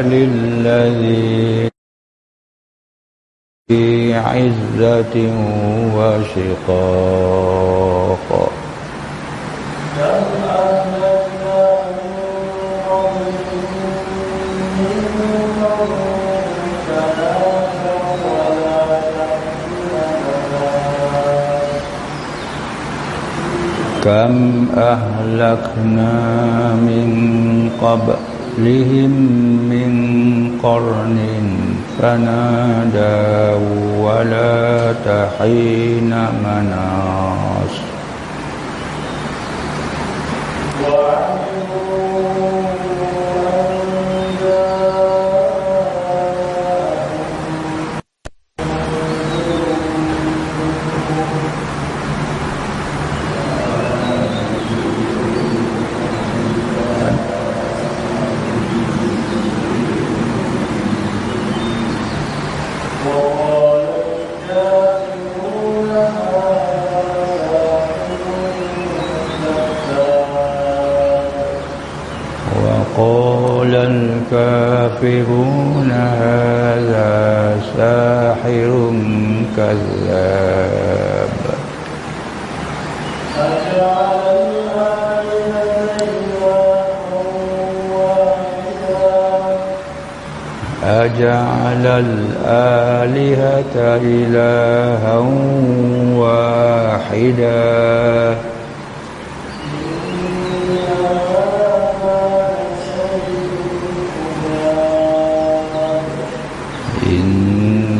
بل الذي في عزة وشقاق كم أهلكنا من قبلهم من قرن فنادوا ولا تحين مناص. الكافرون هذا ساحر كذاب. أجعل الآلهة إلها واحدا.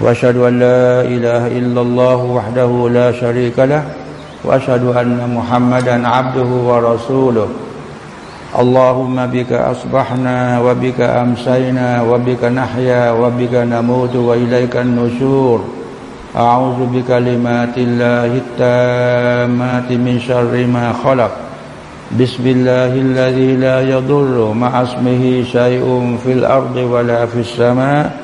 وأشهد أن لا إله إلا الله وحده لا شريك له وأشهد أن محمدا عبده ورسوله. اللهم بك أصبحنا وبك أمسينا وبك نحيا وبك نموت وإليك النشور. أعوذ بكلمات الله التامات من شر ما خلق. بسم الله الذي لا يضر مع اسمه شيء في الأرض ولا في السماء.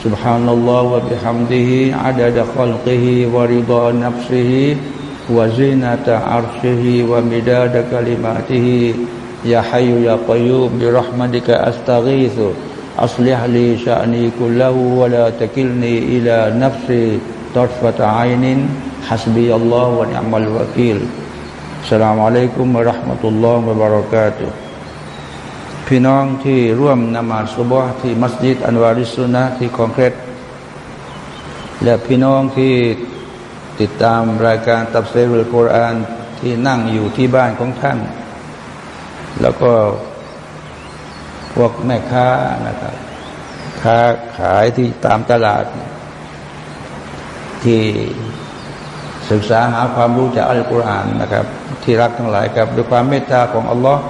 سبحان الله وبحمده عدد خلقه ورضا نفسه وزينة عرشه ومداد كلماته. يا حي يا قيوم برحمتك أستغيث. أصلح لي شأني كله ولا تكلني إلى نفسي طرفة عين. حسبي الله ونعم الوكيل. السلام عليكم ورحمة الله وبركاته. พี่น้องที่ร่วมนมาสุบฮ์ที่มัสยิดอันวาริสุนะที่คอนเครตและพี่น้องที่ติดตามรายการตับเซรุลกุรอานที่นั่งอยู่ที่บ้านของท่าน แล้วก็พวกแม่ค้านะครับค้าขายที่ตามตลาด ที่ศึกษาหาความรู้จากอัลกุรอานนะครับ ที่รักทั้งหลายครับ ด้วยความเมตตาของอัลลอฮ์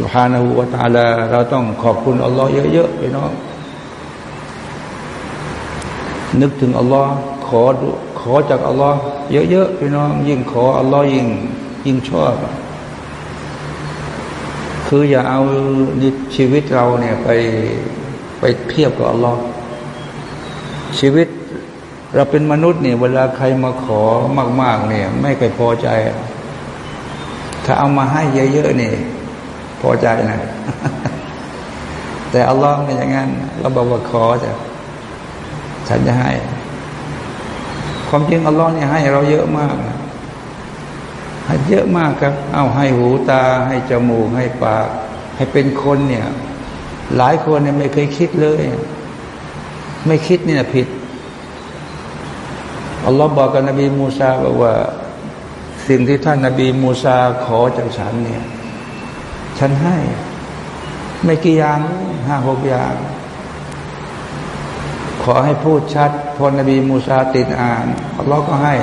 สุภาณหูวาตาลา เราต้องขอบคุณอัลลอฮ์เยอะๆไปน้องนึกถึงอัลลอฮ์ขอขอจากอัลลอฮ์เยอะๆพี่น้อง ยิ่งขออัลลอฮ์ยิ่งยิ่งชอบ คืออย่าเอาชีวิตเราเนี่ยไปไปเทียบกับอัลลอฮ์ชีวิตเราเป็นมนุษย์เนี่ย เวลาใครมาขอมาก ๆ เนี่ย ไม่เคยพอใจ ถ้าเอามาให้เยอะๆเนี่ย พอใจนะ แต่อัลลอฮ์ไม่อย่างนั้นเราบอกว่าขอจะฉันจะให้ ความจริงอัลลอฮ์เนี่ยให้เราเยอะมากนะให้เยอะมากครับ เอาให้หูตา ให้จมูกให้ปาก ให้เป็นคนเนี่ย หลายคนเนี่ยไม่เคยคิดเลย ไม่คิดนี่ยผิดอัลลอฮ์บอกกับนบีมูซาบอกว่า สิ่งที่ท่านนบีมูซาขอจากฉันเนี่ย ฉันให้ ไม่กี่อย่างห้าหกอย่าง ขอให้พูดชัด พอนบีมูซาติดอ่านอัลลอฮ์ก็ให้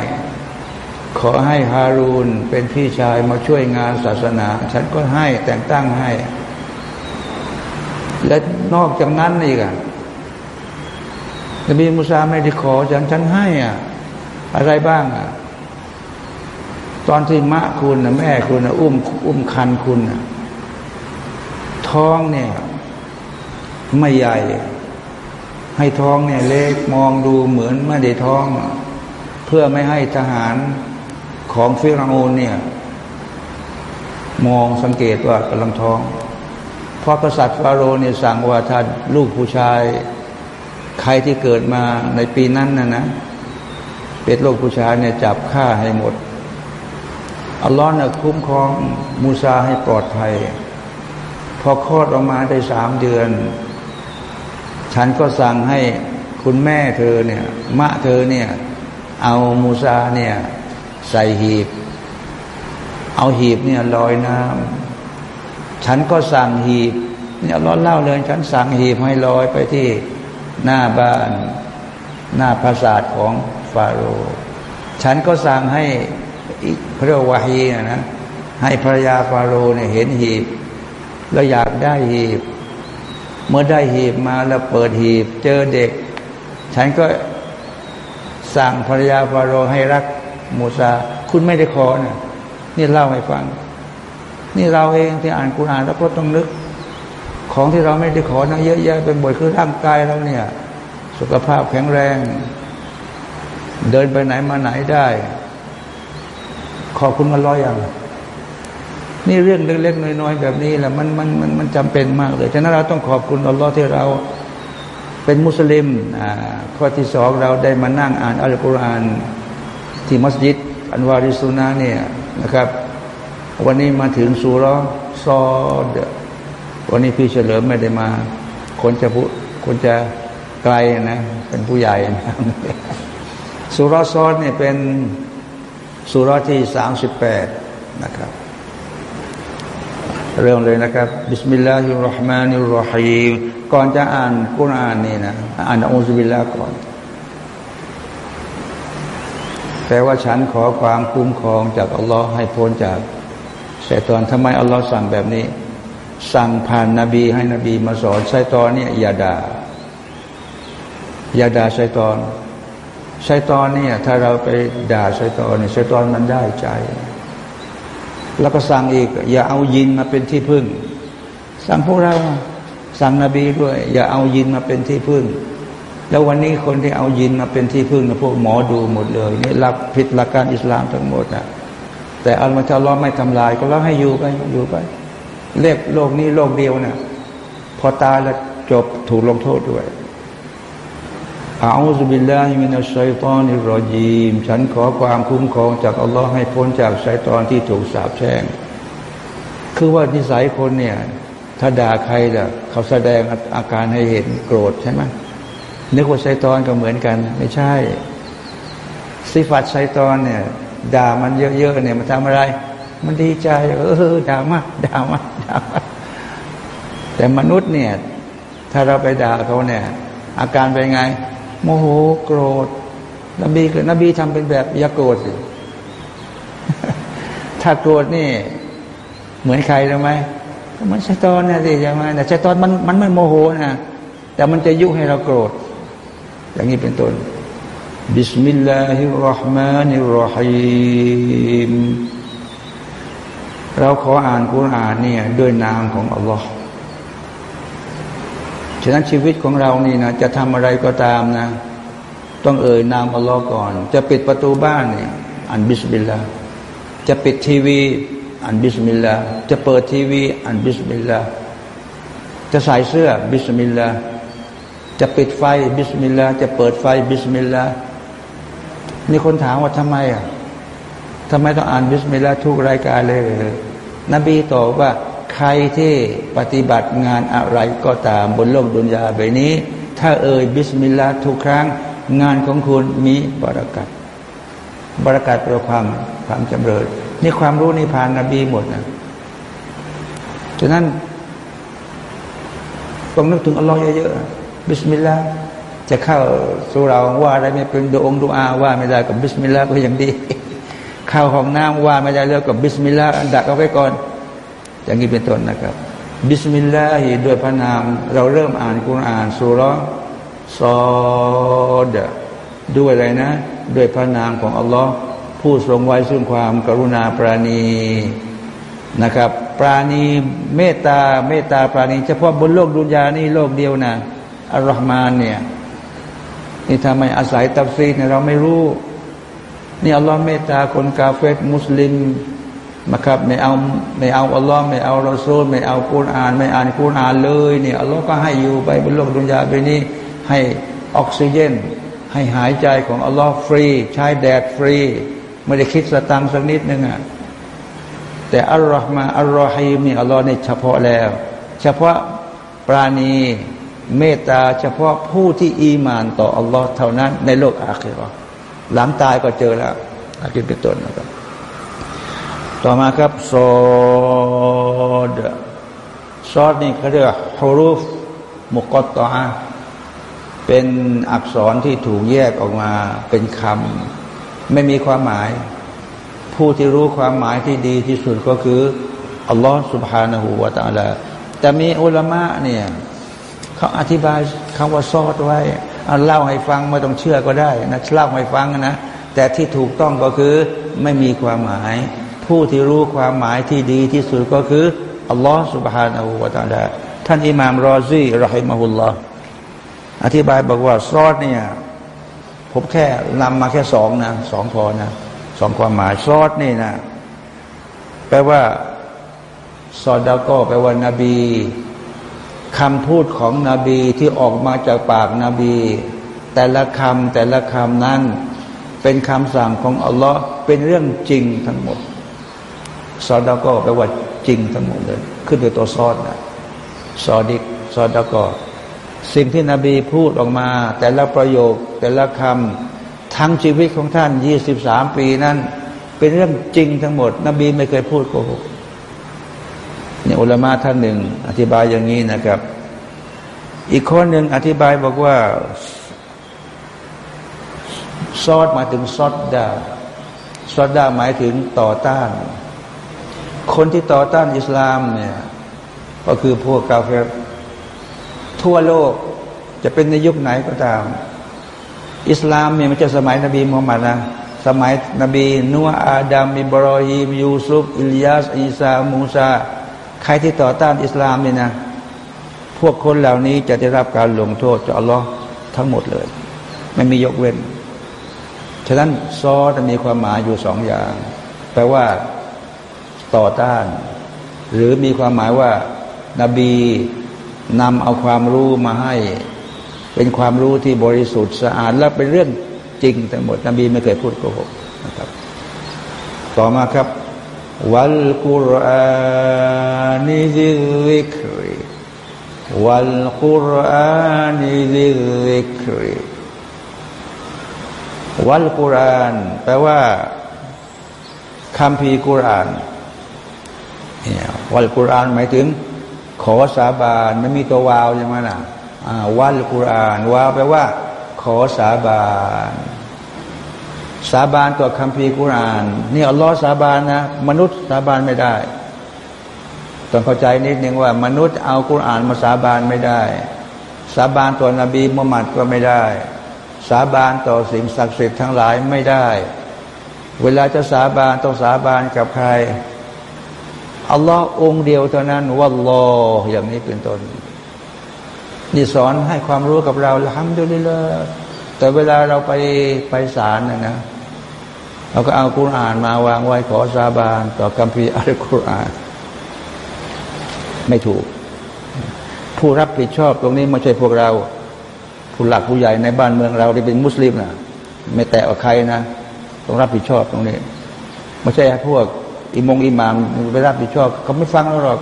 ขอให้ฮารูนเป็นพี่ชายมาช่วยงานศาสนา ฉันก็ให้แต่งตั้งให้ และนอกจากนั้นอีกอะนบีมูซาไม่ได้ขอฉันฉันให้อะอะไรบ้างอะตอนที่มะคุณนะแม่คุณนะอุ้มอุ้มคันคุณนะ ท้องเนี่ย ไม่ใหญ่ ให้ท้องเนี่ยเล็กมองดูเหมือนไม่ได้ท้อง เพื่อไม่ให้ทหารของฟิราโอนเนี่ย มองสังเกตว่ากำลังท้องเพราะกษัตริย์ฟาโรห์เนี่ยสั่งว่าถ้าลูกผู้ชาย ใครที่เกิดมาในปีนั้นนะนะเป็นลูกผู้ชายเนี่ยจับฆ่าให้หมดอัลลอฮ์เนี่ยคุ้มครองมูซาให้ปลอดภัย พอคลอดออกมาได้สามเดือน ฉันก็สั่งให้คุณแม่เธอเนี่ย มะเธอเนี่ย เอามูซาเนี่ย ใส่หีบ เอาหีบเนี่ยลอยน้ำฉันก็สั่งหีบ เนี่ยร้อนเล่าเลย ฉันสั่งหีบให้ลอยไปที่หน้าบ้านหน้าปราสาทของฟาโรห์ฉันก็สั่งให้พระวาฮีนะให้ภรรยาฟาโรห์เนี่ยเห็นหีบ แล้วอยากได้หีบ เมื่อได้หีบมาแล้วเปิดหีบ เจอเด็ก ฉันก็สั่งภรรยาฟาโรห์ให้รักมูซา คุณไม่ได้ขอนะนี่เล่าให้ฟัง นี่เราเองที่อ่านกุณอ่านแล้วก็ต้องนึก ของที่เราไม่ได้ขอนะเยอะแยะเป็นบ่อยคือร่างกายเราเนี่ย สุขภาพแข็งแรง เดินไปไหนมาไหนได้ ขอบคุณมาร้อยอย่าง นี่เรื่องเล็กๆน้อยๆแบบนี้แหละมันมันมันมันจำเป็นมากเลยฉะนั้นเราต้องขอบคุณอัลลอฮ์ที่เราเป็นมุสลิมอ่าข้อที่สองเราได้มานั่งอ่านอัลกุรอานที่มัสยิด อันวาริสุนาเนี่ยนะครับ วันนี้มาถึงสุรซอดวันนี้พี่เฉลิมไม่ได้มาคนจะผู้คนจะไกลนะเป็นผู้ใหญ่นะสุรซอดเนี่ยเป็นสุรที่สามสิบแปดนะครับ เริ่มเลยนะครับบิสมิลลาฮิรราะห์มานิรราะฮีมก่อนจะอ่านกุรอานนี่นะอ่านอุซบิลลาก่อนแต่ว่าฉันขอความคุ้มครองจากอัลลอฮ์ให้พ้นจากชัยตอนทำไมอัลลอฮ์สั่งแบบนี้ สั่งผ่านนบีให้นบีมาสอนชัยตอนเนี่ยอย่าด่าอย่าด่าชัยตอนชัยตอนเนี่ยถ้าเราไปด่าชัยตอนเนี่ยชัยตอนมันได้ใจ แล้วก็สั่งอีก อย่าเอายินมาเป็นที่พึ่ง สั่งพวกเรา สั่งนบีด้วย อย่าเอายินมาเป็นที่พึ่ง แล้ววันนี้คนที่เอายินมาเป็นที่พึ่งนะพวกหมอดูหมดเลยนี่หลักผิดหลักการอิสลามทั้งหมดนะแต่อัลลอฮฺจะล้อไม่ทำลาย ก็แล้วให้อยู่ไปอยู่ไปเลขโลกนี้โลกเดียวน่ะพอตายแล้วจบถูกลงโทษด้วย อาอุซบิลลาฮิมินัสชัยตอนิรอจีม ฉันขอความคุ้มครองจากอัลลอฮ์ให้พ้นจากชัยตอนที่ถูกสาปแช่ง คือว่านิสัยคนเนี่ย ถ้าด่าใครเน่ะ เขาแสดงอาการให้เห็นโกรธใช่ไหมนึกว่าชัยตอนก็เหมือนกัน ไม่ใช่ สิฟัตชัยตอนเนี่ย ด่ามันเยอะๆเนี่ยมันทำอะไร มันดีใจ เออด่ามาด่ามาด่ามาแต่มนุษย์เนี่ย ถ้าเราไปด่าเขาเนี่ย อาการเป็นไง โมโหโกรธ นบีคือนบีทำเป็นแบบอย่าโกรธสิถ้าโกรธนี่ เหมือนใครรู้ไหมเหมันชัยตอนนะสิใช่ไหมแต่ชัยตอนมันมันไม่โมโหนะแต่มันจะยุให้เราโกรธ อย่างนี้เป็นต้นبسم الله الرحمن الرحيم เราขออ่านกุรอานเนี่ยด้วยนามของอัลลอฮ์ ฉะนั้นชีวิตของเรานี่นะจะทำอะไรก็ตามนะ ต้องเอ่ยนามอัลลอฮ์ก่อน จะปิดประตูบ้านเนี่ยอ่านบิสมิลลาห์จะปิดทีวีอ่านบิสมิลลาห์จะเปิดทีวีอ่านบิสมิลลาห์จะใส่เสื้อบิสมิลลาห์จะปิดไฟบิสมิลลาห์จะเปิดไฟบิสมิลลาห์มีคนถามว่าทำไมอะทำไมต้องอ่านบิสมิลลาห์ทุกรายการเลย นบีตอบว่า ใครที่ปฏิบัติงานอะไรก็ตามบนโลกดุนยาใบนี้ ถ้าเอ่ยบิสมิลลาห์ทุกครั้ง งานของคุณมีบารอกัตบารอกัตเป็นความความจำเริญนี่ความรู้นี่ผ่านนบีหมดนะฉะนั้นต้องนึกถึงอัลลอฮ์เยอะๆบิสมิลลาห์จะเข้าสุเหร่าว่าอะไรไม่เป็นดุองดุอาว่าไม่ได้กับบิสมิลลาห์ก็ยังดี เข้าห้องน้ำว่าไม่ได้แล้วกับบิสมิลลาห์อันดักเอาไว้ก่อน อย่างนี้เป็นต้นนะครับ บิสมิลลาห์ด้วยพระนาม เราเริ่มอ่านกุรอานซูเราะฮ์ซอดด้วยอะไรนะ ด้วยพระนามของอัลลอฮ์ผู้ทรงไว้ซึ่งความกรุณาปราณีนะครับ ปราณีเมตตาเมตตาปราณีเฉพาะบนโลกดุนยานี่โลกเดียวนะالرحمن เนี่ยนี่ทำไมอาศัยตัฟซีรเนี่ยเราไม่รู้ นี่อัลลอฮ์เมตตาคนกาเฟรมุชริก นะครับไม่เอาไม่เอาอัลลอฮ์ไม่เอารอซูลไม่เอากุรอาน ไม่อ่านกุรอานเลยเนี่ยอัลลอฮ์ก็ให้อยู่ไปบนโลกดุนยาไปนี้ให้ออกซิเจน ให้หายใจของอัลลอฮ์ฟรี ใช้แดดฟรี ไม่ได้คิดสตังค์สักนิดนึงอะแต่อัลลอฮ์มาอัลลอฮ์ฮีมนี่อัลลอฮ์นี่เฉพาะแล้ว เฉพาะปราณีเมตตาเฉพาะผู้ที่อีมานต่ออัลลอฮ์เท่านั้นในโลกอาคิรอหลังตายก็เจอแล้วอาคิดเป็นต้นนะครับ ต่อมาครับซอดซอดนี่เขาเรียกว่าฮรูฟมุกตอเป็นอักษรที่ถูกแยกออกมาเป็นคำไม่มีความหมาย ผู้ที่รู้ความหมายที่ดีที่สุดก็คืออัลลอฮ์สุบฮานะหูวาตาลาแต่มีอุลามะเนี่ยเขาอธิบายคำว่าซอดไว้เเล่าให้ฟังไม่ต้องเชื่อก็ได้นะเล่าให้ฟังนะ แต่ที่ถูกต้องก็คือไม่มีความหมาย ผู้ที่รู้ความหมายที่ดีที่สุดก็คืออัลลอฮฺ سبحانه และ تعالى ท่านอิหม่ามรอซีรอฮิมะฮุลลอฮ์อธิบายบอกว่าซอดเนี่ยผมแค่นำมาแค่สองนะสองพอนะสองความหมายซอดนี่นะแปลว่าซอดาก็แปลว่านาบีคำพูดของนบีที่ออกมาจากปากนาบี แต่ละคำแต่ละคำนั้น เป็นคำสั่งของอัลลอฮ์เป็นเรื่องจริงทั้งหมด ซอดาก็แปลว่าจริงทั้งหมดเลย ขึ้นด้วยตัวซอดนะซอดิกซอดาก็สิ่งที่นบีพูดออกมา แต่ละประโยคแต่ละคำทั้งชีวิตของท่านยี่สิบสามปีนั้น เป็นเรื่องจริงทั้งหมด นบีไม่เคยพูดโกหกเนี่ยอุลามะท่านหนึ่ง อธิบายอย่างนี้นะครับ อีกคนหนึ่งอธิบายบอกว่า ซอดมาถึงซอดดาซอดดาหมายถึงต่อต้าน คนที่ต่อต้านอิสลามเนี่ยก็คือพวกกาเฟรทั่วโลกจะเป็นในยุคไหนก็ตาม อิสลามเนี่ยมันจะสมัยนบีมุฮัมมัดนะสมัยนบีนัวอาดัมอิบรอฮีมยูซุฟอิลยาสอีสามูซาใครที่ต่อต้านอิสลามเนี่ยนะพวกคนเหล่านี้จะได้รับการลงโทษจากอัลลอฮ์ทั้งหมดเลย ไม่มียกเว้น ฉะนั้นซอจะมีความหมายอยู่สองอย่างแปลว่า ต่อต้าน หรือมีความหมายว่านบีนำเอาความรู้มาให้ เป็นความรู้ที่บริสุทธิ์สะอาดและเป็นเรื่องจริงทั้งหมด นบีไม่เคยพูดโกหกนะครับ ต่อมาครับ วัลกุรอานิซิริกรีวัลกุรอานิซิริกรีวัลกุรานแปลว่าคำพีกุราน วัลกุรานหมายถึง ขอสาบานไม่มีตัววาวใช่ไหมล่ะวัลกุรานวาวแปลว่า ขอสาบานสาบานต่อคำพีกุราน นี่อัลลอฮ์สาบานนะ มนุษย์สาบานไม่ได้ ต้องเข้าใจนิดนึงว่า มนุษย์เอากุรอานมาสาบานไม่ได้ สาบานต่อนบีมุฮัมมัดก็ไม่ได้ สาบานต่อสิ่งศักดิ์สิทธิ์ทั้งหลายไม่ได้ เวลาจะสาบานต้องสาบานกับใคร อัลลอฮ์องเดียวเท่านั้นวัลลอฮ์อย่างนี้เป็นต้นนี่สอนให้ความรู้กับเราทำด้วยเลยแต่เวลาเราไปไปศาลนะนะเราก็เอาคุรานมาวางไว้ขอสาบาน ต่อคัมภีอัลกุรอาน ไม่ถูก ผู้รับผิดชอบตรงนี้ไม่ใช่พวกเรา ผู้หลักผู้ใหญ่ในบ้านเมืองเราที่เป็นมุสลิมนะไม่แตะกับใครนะ ต้องรับผิดชอบตรงนี้ ไม่ใช่พวก อิมงอิหมามไปรับผิดชอบเขาไม่ฟังเราหรอก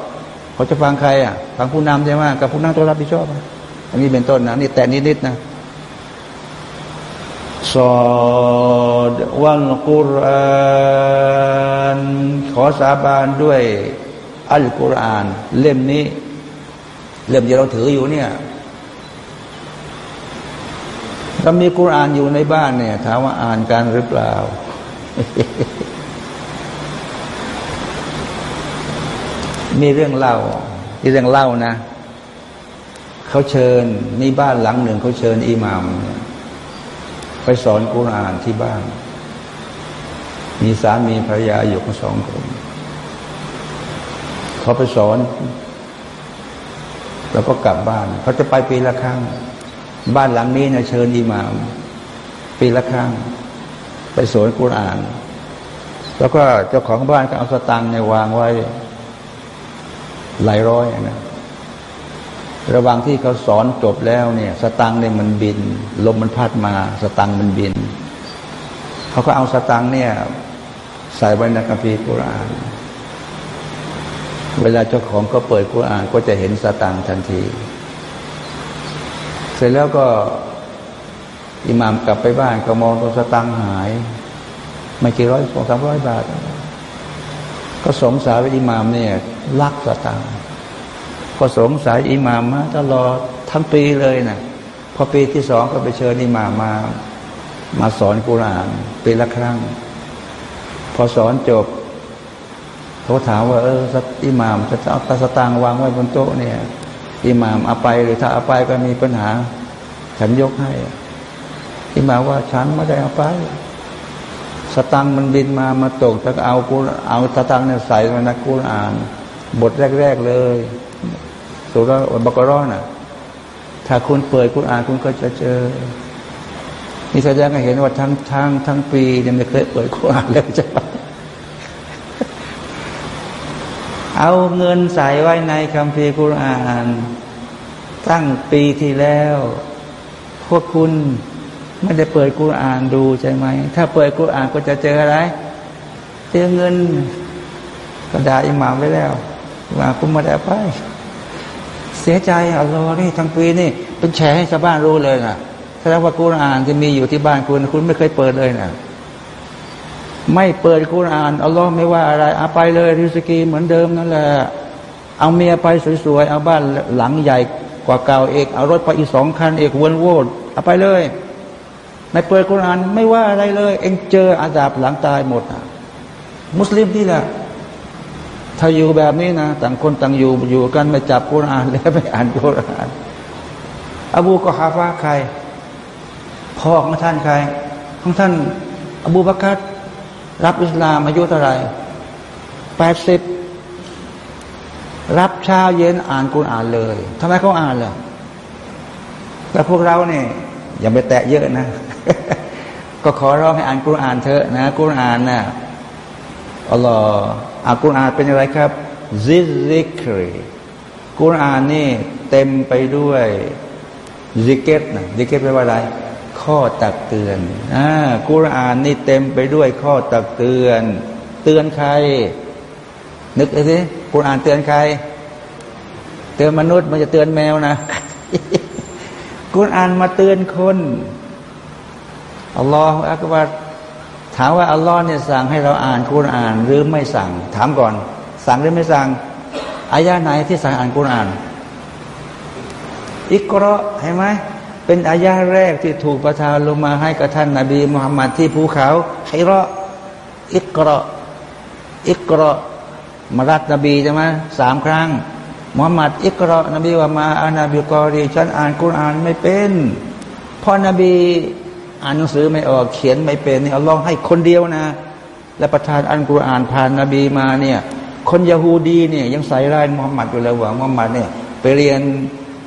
เขาจะฟังใครอะฟังผู้นำใช่ไหมกับผู้นั่งต้องรับผิดชอบอันนี้เป็นต้นนะนี่แต่นิดๆนะซอดวันกุรอานขอสาบานด้วย อัลกุรอาน เล่มนี้ เล่มที่เราถืออยู่เนี่ยเรามีกุรอานอยู่ในบ้านเนี่ย ถามว่าอ่านกันหรือเปล่า มีเรื่องเล่าที่เรื่องเล่านะเขาเชิญมีบ้านหลังหนึ่งเขาเชิญอิหมามไปสอนกุรอานที่บ้าน มีสามีภรรยาอยู่กันสองคนเขาไปสอน แล้วก็กลับบ้านเขาจะไปปีละครั้ง บ้านหลังนี้นะเชิญอิหมาม ปีละครั้ง ไปสอนกุรอาน แล้วก็เจ้าของบ้านก็เอาสตังค์ในวางไว้ หลายร้อยนะระหว่างที่เขาสอนจบแล้วเนี่ย สตังเนี่ยมันบิน ลมมันพัดมา สตังมันบิน เขาก็เอาสตังเนี่ย ใส่ไว้ในคัมภีร์กุรอาน เวลาเจ้าของก็เปิดกุรอานก็จะเห็นสตังทันที เสร็จแล้วก็อิหมามกลับไปบ้านก็มองตัวสตังหาย ไม่กี่ร้อยสองสามร้อยบาท ก็สงสัยว่าอิหมามเนี่ยลักสตัง ก็สงสัยอิหมามมาตลอดทั้งปีเลยนะพอปีที่สองก็ไปเชิญอิหมามมา มาสอนกุรานปีละครั้ง พอสอนจบเขาถามว่าเอออิหมามจะเอาตาสตางวางไว้บนโต๊ะเนี่ยอิหมามเอาไปหรือถ้าเอาไปก็มีปัญหา ฉันยกให้อิหมามว่าฉันไม่ได้เอาไป สตังมันบินมามาตกถ้าเอากูเอาสตังเนี่ยใส่ในนักกุรอาน บทแรก ๆเลย สุรบักรอนะถ้าคุณเปิดคุณอ่านคุณก็จะเจอนี่แสดงให้เห็นว่าทั้งทั้งทั้งปียังไม่เคยเปิดคุณอ่านเลยจ้ะเอาเงินใส่ไว้ในคัมภีร์กุรอานตั้งปีที่แล้ว พวกคุณไม่ได้เปิดกุรอานดูใช่ไหม ถ้าเปิดกุรอานก็จะเจออะไร เจอเงินก็ด่าอิหมามไว้แล้วว่าคุณมาได้ไป เสียใจอัลลอฮ์นี่ทั้งปีนี่เป็นแฉให้ชาวบ้านรู้เลยนะแสดงว่ากุรอานที่มีอยู่ที่บ้านคุณคุณไม่เคยเปิดเลยนะไม่เปิดกุรอานอัลลอฮ์ไม่ว่าอะไรเอาไปเลยริสกีเหมือนเดิมนั่นแหละเอาเมียไปสวยๆเอาบ้านหลังใหญ่กว่าเก่าเอกเอารถไปอีกสองคันเอกวนโวดเอาไปเลยไม่เปิดกุรอานไม่ว่าอะไรเลย เองเจออาดาบหลังตายหมดนะมุสลิมนี่แหละ ถ้าอยู่แบบนี้นะต่างคนต่างอยู่อยู่กันไม่จับกุรานแล้วไม่อ่านกุราน อบูกอฮาฟาใครพ่อของท่านใคร ของท่าน อบูบักรัดรับอิสลามอายุเท่าไหร่แปดสิบรับเช้าเย็นอ่านกุรานเลยทำไมเขาอ่านล่ะแต่พวกเราเนี่ยอย่าไปแตะเยอะนะ ก็ขอร้องให้อ่านกุรานเถอะนะกุรานนะ่ะอัลลอฮ์ อากุรอานเป็นอะไรครับซิซิกรีกุรอานนี่เต็มไปด้วยซิกเกตนะซิกเกตแปลว่าอะไรข้อตักเตือนอ่ากุรอานนี่เต็มไปด้วยข้อตักเตือน เตือนใคร นึกสิกุรอานเตือนใคร เตือนมนุษย์มันจะเตือนแมวนะกุรอานมาเตือนคนอัลลอฮฺอักบาร ถามว่าอัลลอฮ์เนี่ยสั่งให้เราอ่านคุรานหรือไม่สั่ง ถามก่อน สั่งหรือไม่สั่งอายาไหนที่สั่งอ่านคุราน อิกราเห็นไหมเป็นอายาแรกที่ถูกประทานลงมาให้กับท่านนาบีมุฮัมมัดที่ภูเขาไฮระอิกราอิกรามารัดนบีใช่ไหมสามครั้งมุฮัมมัดอิกรอนบีว่ามาอานาบิกอรีฉันอ่านกุรอานไม่เป็นพ่อนบี อ่านหนังสือไม่ออกเขียนไม่เป็นนี่อัลลอฮ์ให้คนเดียวนะ และประทานอันกุรอานผ่านนบีมาเนี่ยคนยะฮูดีเนี่ยยังใส่ร้ายมุฮัมมัดอยู่เลยว่ามุฮัมมัดเนี่ยไปเรียน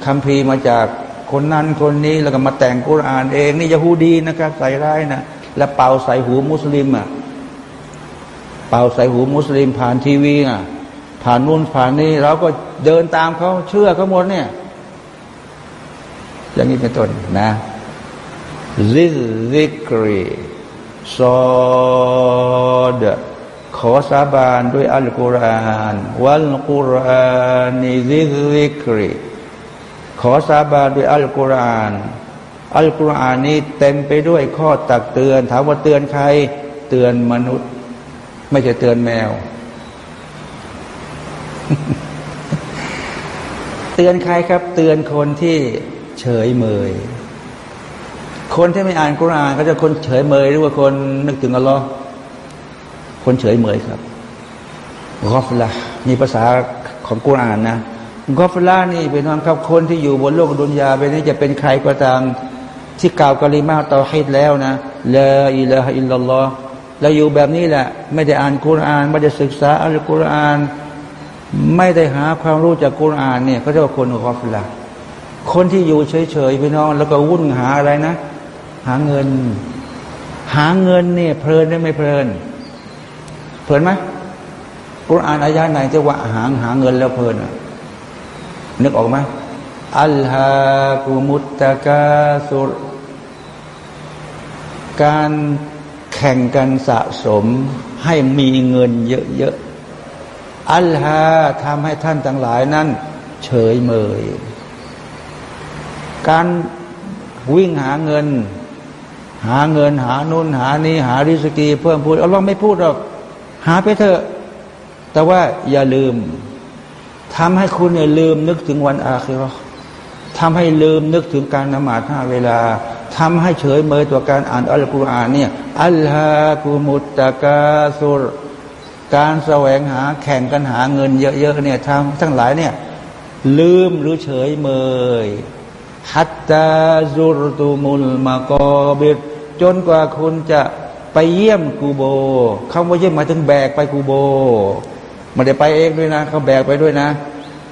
คัมภีร์มาจากคนนั้นคนนี้แล้วก็มาแต่งกุรอานเอง นี่ยะฮูดีนะครับใส่ร้ายนะและเป่าใส่หูมุสลิมอะเป่าใส่หูมุสลิมผ่านทีวีอะผ่านนู่นผ่านนี่เราก็เดินตามเขาเชื่อเขาหมดเนี่ย อย่างนี้เป็นต้นนะ ซิซิกรีซอดขอสาบานด้วยอัลกุรอานوالقرآن ذي الذكر ขอสาบานด้วยอัลกุรอานอัลกุรอานนี้เต็มไปด้วยข้อตักเตือน ถามว่าเตือนใคร เตือนมนุษย์ ไม่ใช่เตือนแมว เตือนใครครับ เตือนคนที่เฉยเมย คนที่ไม่อ่านกุรานเขาจะคนเฉยเมยหรือว่าคนนึกถึงอัลลอฮ์คนเฉยเมยครับกอฟละมีภาษาของกุรานนะกอฟลานี่เป็นน้องครับคนที่อยู่บนโลกดุนยาเป็นนี้จะเป็นใครก็ตามที่กล่าวกะลิมาตอฮิดแล้วนะละอิละฮอิลลัลลอฮ์แล้วอยู่แบบนี้แหละ ไม่ได้อ่านกุราน ไม่ได้ศึกษาอัลกุรอาน ไม่ได้หาความรู้จากกุรอานเนี่ยเขาเรียกว่าคนกอฟลาคนที่อยู่เฉยๆพี่น้อง แล้วก็วุ่นหาอะไรนะ หาเงิน หาเงินเนี่ยเพลินได้ไม่เพลิน เพลินไหมกุรอานอายะไหนจะว่าหาหาเงินแล้วเพลินนึกออกไหมอัลฮากุมุตตะกาสุรการแข่งกันสะสมให้มีเงินเยอะๆ อัลฮาทำให้ท่านทั้งหลายนั้น เฉยเมย การวิ่งหาเงิน หาเงินหานุนหานี้หาริสกีเพิ่มพูดเอาลองไม่พูดหรอก หาไปเถอะ แต่ว่าอย่าลืมทำให้คุณเนี่ยลืมนึกถึงวันอาคิรอทำให้ลืมนึกถึงการนมาดห้าเวลาทำให้เฉยเมยต่อการอ่านอัลกุรอานเนี่ยอัลฮากุมุตตะกาสุรการแสวงหาแข่งกันหาเงินเยอะๆเนี่ยทั้งทั้งหลายเนี่ยลืมหรือเฉยเมยฮัตตาซุรตุมุลมากอบิด จนกว่าคุณจะไปเยี่ยมกูโบคำว่าเยี่ยมหมายถึงแบกไปกูโบไม่ได้ไปเองด้วยนะเขาแบกไปด้วยนะ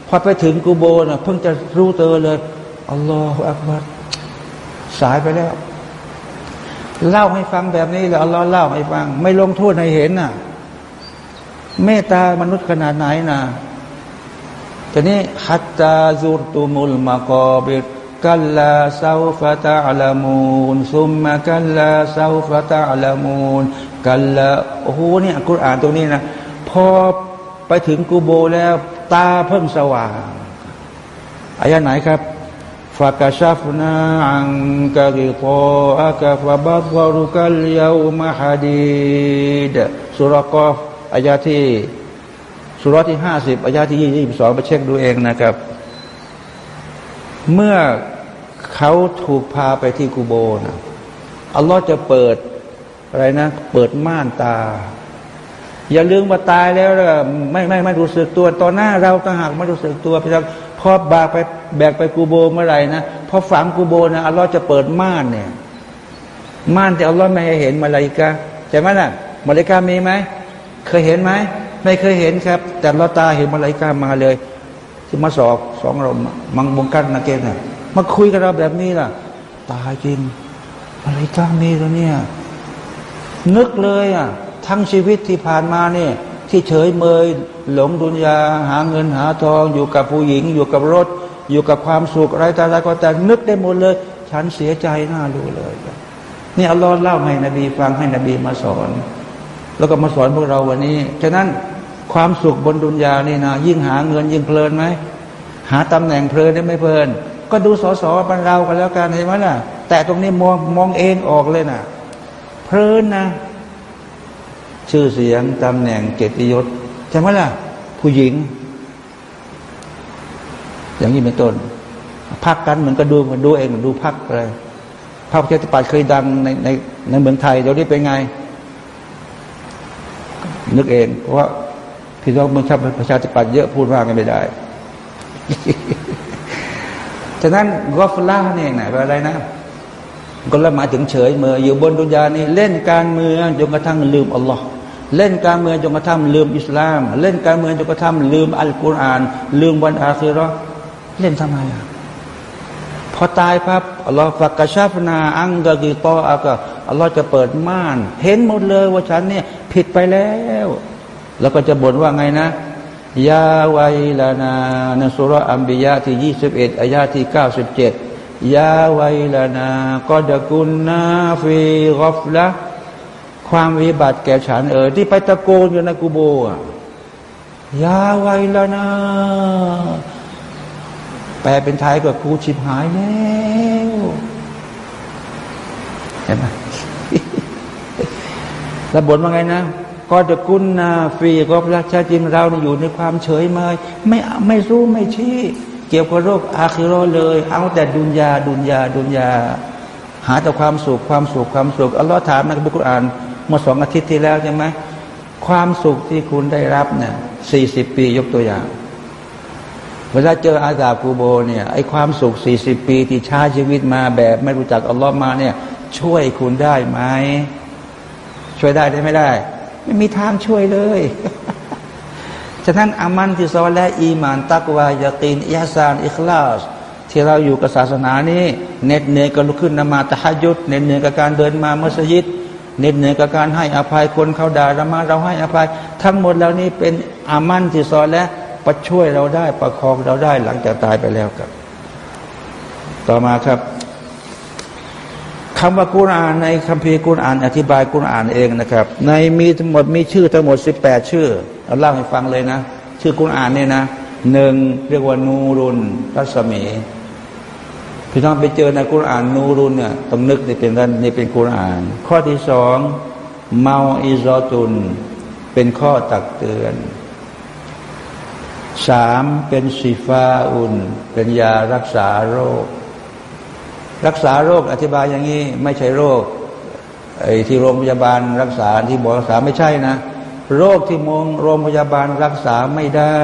พอไปถึงกูโบนะเพิ่งจะรู้เตอเลยอัลลอฮฺอักบัรสายไปแล้ว เล่าให้ฟังแบบนี้แล้วอัลลอฮ์เล่าให้ฟัง ไม่ลงโทษให้เห็นน่ะ เมตตามนุษย์ขนาดไหนนะทีนี้ฮัตตาซูรตุมุลมากอบิ กัลลาซาฟะตะอัลามูนซุมมะกัลลาซาฟะตะอัลามูนกัลลาโอ้โหเนี่ยกุรอานตรงนี้นะพอไปถึงกูโบแล้ว ตาเพิ่งสว่างอายะไหนครับฟากาชาฟนาอังกะกิโตอากาฟาบัตวรุกัลยาวมหดีดสุรกอฟอายะที่สุรที่ห้าสิบอายะที่ยี่สิบสองไปเช็คดูเองนะครับ เมื่อเขาถูกพาไปที่กูโบนะอัลลอฮ์จะเปิดอะไรนะ เปิดม่านตา อย่าลืมว่าตายแล้วไม่ไม่ไม่รู้สึกตัวตอนหน้าเราต่างหากไม่รู้สึกตัวพี่ครับพอบากไปแบกไปกูโบเมื่อไหร่นะพอฝังกูโบนะอัลลอฮ์จะเปิดม่านเนี่ยม่านแต่อัลลอฮ์ไม่ให้เห็นมาลายกาใช่ไหมล่ะมาลายกามีไหมเคยเห็นไหมไม่เคยเห็นครับ แต่เราตาเห็นมาลายกามาเลย ที่มาสอบสองเรามังบงกันนะเกณฑ์น่ะมาคุยกับเราแบบนี้ล่ะ ตายจริงมาลายกามีแล้วเนี่ย นึกเลยอะ ทั้งชีวิตที่ผ่านมาเนี่ย ที่เฉยเมย หลงดุนยา หาเงินหาทอง อยู่กับผู้หญิง อยู่กับรถ อยู่กับความสุขอะไรต่างๆก็แต่นึกได้หมดเลย ฉันเสียใจน่าดูเลยนี่อัลลอฮ์เล่าให้นบีฟังให้นบีมาสอน แล้วก็มาสอนพวกเราวันนี้ ฉะนั้น ความสุขบนดุนยานี่นะยิ่งหาเงินยิ่งเพลินไหมหาตำแหน่งเพลินได้ไม่เพลิน ก็ดูสอสอบันเรากันแล้วกันเห็นไหมล่ะ แต่ตรงนี้มองมองเองออกเลยนะเพลินนะ ชื่อเสียงตำแหน่งเกียรติยศใช่ไหมล่ะ ผู้หญิง อย่างนี้เป็นต้นพักกันเหมือนก็ดูมันดูเองมันดูพักอะไรพรรคประชาธิปัตย์เคยดังในในในเมืองไทยเดี๋ยวนี้เป็นไง นึกเองเพราะว่า พี่น้องเมืองชาติประชาธิปัตย์เยอะพูดว่ากันไม่ได้ฉะนั้นกอฟล่าเนี่ยนะอะไรนะก็ละหมายถึงเฉยเมื่ออยู่บนดุนยานี้เล่นการเมืองจนกระทั่งลืมอัลลอฮ์เล่นการเมืองจนกระทั่งลืมอิสลาม เล่นการเมืองจนกระทั่งลืมอัลกุรอาน ลืมวันอาคิรอเล่นทำไมอะพอตายพับอัลลอฮ์ฟักกะชาฟนาอังกะกิตออากะอัลลอฮ์จะเปิดม่าน เห็นหมดเลยว่าฉันเนี่ยผิดไปแล้ว แล้วก็จะบ่นว่าไงนะยาวัยลานาในสุรอัมบิยะที่ยี่สิบเอ็ดอายาที่เก้าสิบเจ็ดยาวัยลานากอดกุนนาฟีกอฟละความวิบัติแก่ฉันเออที่ไปตะโกนอยู่ในกูโบะยาวัยลานา แปลเป็นไทยก็กูชิบหายแล้วเห็นไหมแล้วบทว่าไงนะ ก็จะกุนนาฟีก็พระชาจินเราอยู่ในความเฉยเมยไม่ไม่รู้ไม่ชี้ เกี่ยวกับโรคอาคิโรเลย เอาแต่ดุนยาดุนยาดุนยา หาแต่ความสุขความสุขความสุขอัลลอฮ์ถามในบุคลานเมื่อสองอาทิตย์ที่แล้วใช่ไหมความสุขที่คุณได้รับเนี่ยสี่สิบปียกตัวอย่างเวลาเจออาซากูโบเนี่ยไอความสุขสี่สิบปีที่ช้าชีวิตมาแบบไม่รู้จักอัลลอฮ์มาเนี่ยช่วยคุณได้ไหมช่วยได้ได้ไม่ได้ ไม่มีทางช่วยเลยฉะนั้นอามันที่ซอและอีมานตักวายาตีนอิฮซานอิคลาสที่เราอยู่กับศาสนานี้เน็ดเหนื่อยก็ลุกขึ้นนมาตะฮยุดเน็ดเหนื่อยกับการเดินมามัสยิดเน็ดเหนื่อยกับการให้อภัยคนเขาด่าเรามาเราให้อภัย ทั้งหมดแล้วนี้เป็นอามันที่ซอและประช่วยเราได้ประคองเราได้หลังจากตายไปแล้วครับ ต่อมาครับ คำว่ากุรอานในคัมภีร์กุรอาน อธิบายกุรอานเองนะครับ ในมีทั้งหมดมีชื่อทั้งหมดสิบแปดชื่อเอาเล่าให้ฟังเลยนะ ชื่อกุรอานเนี่ยนะหนึ่งเรียกว่านูรุนรัศมีพี่น้องไปเจอในกุรอานนูรุนเนี่ยต้องนึกนี่เป็นนี่เป็นกุรอาน ข้อที่สองเมาอิซอตุน เป็นข้อตักเตือนสามเป็นสีฟาอุนเป็นยารักษาโรค รักษาโรคอธิบายอย่างนี้ ไม่ใช่โรคไอ้ที่โรงพยาบาลรักษาที่บอกรักษาไม่ใช่นะ โรคที่มงโรงพยาบาลรักษาไม่ได้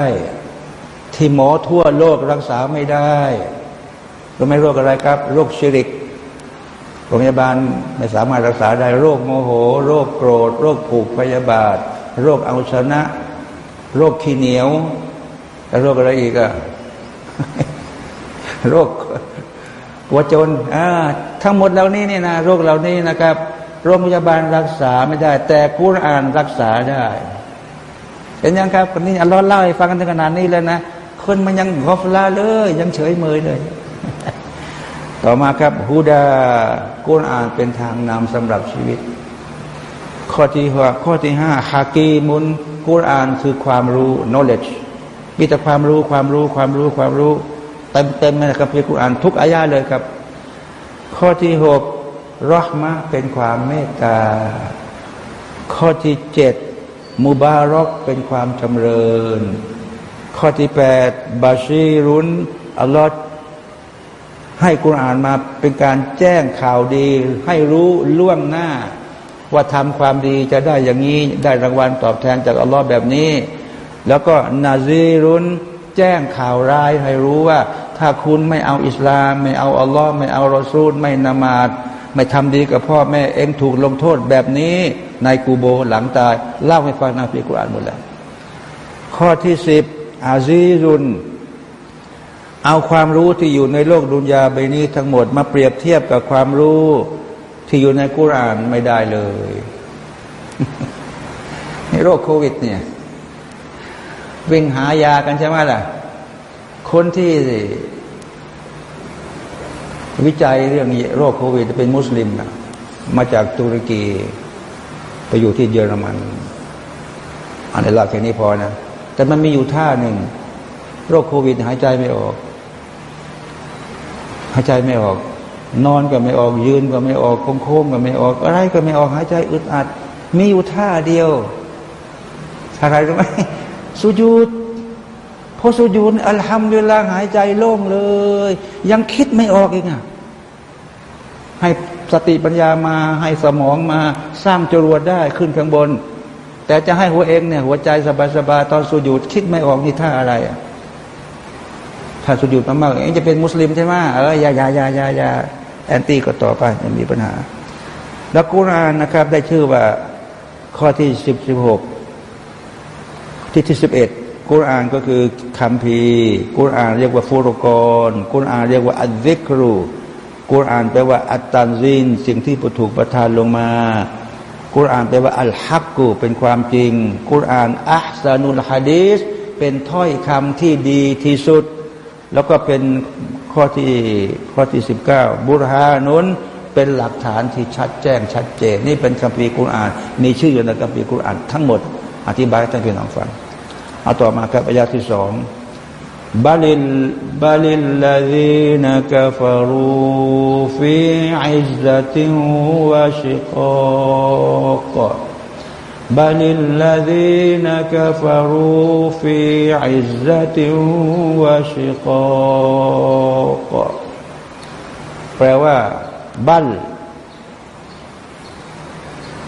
ที่หมอทั่วโลกรักษาไม่ได้ก็ไม่โรคอะไรครับ โรคชิริก โรงพยาบาลไม่สามารถรักษาได้ โรคโมโห โรคโกรธ โรคผูกพยาบาท โรคเอาชนะ โรคขี้เหนียวแล้วโรคอะไรอีกอะโรค หัวจนทั้งหมดเหล่านี้นี่นะโรคเหล่านี้นะครับ โรงพยาบาลรักษาไม่ได้ แต่กุรอานรักษาได้เห็นยังครับคนนี้อัลลอฮ์เล่าให้ฟังกันถึงขนาดนี้แล้วนะคนมันยังกอฟลาเลย ยังเฉยเมยเลย ต่อมาครับฮูดากุรอานเป็นทางนำสำหรับชีวิต ข้อที่ห้าข้อที่ห้าฮากีมุนกุรอานคือความรู้ knowledge มีแต่ความรู้ความรู้ความรู้ความรู้ เต็มเต็มในคัมภีร์กุรอานทุกอายาเลยครับ ข้อที่หกรหมะเป็นความเมตตา ข้อที่เจ็ดมุบารอกเป็นความจำเริญ ข้อที่แปดบาชีรุนอัลลอฮ์ให้กุรอานมาเป็นการแจ้งข่าวดี ให้รู้ล่วงหน้า ว่าทำความดีจะได้อย่างนี้ ได้รางวัลตอบแทนจากอัลลอฮ์แบบนี้ แล้วก็นาซีรุนแจ้งข่าวร้ายให้รู้ว่า ถ้าคุณไม่เอาอิสลาม ไม่เอาอัลลอฮ์ไม่เอารอซูล ไม่นามาดไม่ทำดีกับพ่อแม่เองถูกลงโทษแบบนี้ในกูโบหลังตาย เล่าให้ฟังในาฟีกุรานหมดแล้ว ข้อที่สิบอาซีรุน เอาความรู้ที่อยู่ในโลกดุนยาใบนี้ทั้งหมดมาเปรียบเทียบกับความรู้ที่อยู่ในกุรานไม่ได้เลยในโรคโควิดเนี่ย วิ่งหายากันใช่ไหมล่ะ คนที่วิจัยเรื่องโรคโควิดเป็นมุสลิมนะมาจากตุรกีไปอยู่ที่เยอรมัน อันนี้หลักแค่นี้พอนะ แต่มันมีอยู่ท่าหนึ่ง โรคโควิดหายใจไม่ออก หายใจไม่ออก นอนก็ไม่ออกยืนก็ไม่ออกโค้งก็ไม่ออก อะไรก็ไม่ออกหายใจอึดอัด มีอยู่ท่าเดียวอะไรรู้ไหมสุญูด พอสุญูนอัลฮัมดุลิลลาหายใจโล่งเลย ยังคิดไม่ออกอีกอะให้สติปัญญามาให้สมองมาสร้างจรวดได้ขึ้นข้างบน แต่จะให้หัวเองเนี่ยหัวใจสบายๆตอนสุญูดคิดไม่ออกนี่ท่าอะไรอะถ้าสุญูดมากๆเองจะเป็นมุสลิมใช่ไหมเอออย่าอย่าอย่าอย่าอย่าแอนตี้ก็ต่อไปมันมีปัญหา แล้วกุรานนะครับ ได้ชื่อว่าข้อที่สิบสิบหกที่ที่สิบเอ็ด กุรานก็คือคัมภีกุรานเรียกว่าฟูรกรกุรานเรียกว่าอัลซิกรูกุรานแปลว่าอัตตันซินสิ่งที่ถูกประทานลงมา กุรานแปลว่าอัลฮักกูเป็นความจริง กุรานอัลซานุลฮะดีสเป็นถ้อยคำที่ดีที่สุด แล้วก็เป็นข้อที่ข้อที่สิบเก้าบุรฮานุนเป็นหลักฐานที่ชัดแจ้งชัดเจน นี่เป็นคัมภีร์กุรอาน มีชื่ออยู่ในคัมภีร์กุรอานทั้งหมด อธิบายให้ท่านพี่น้องฟัง เอาต่อมาครับอายาที่สองبل بل الذين كفروا في عزة وشقاق بل الذين كفروا في عزة وشقاقกแปลว่าบัล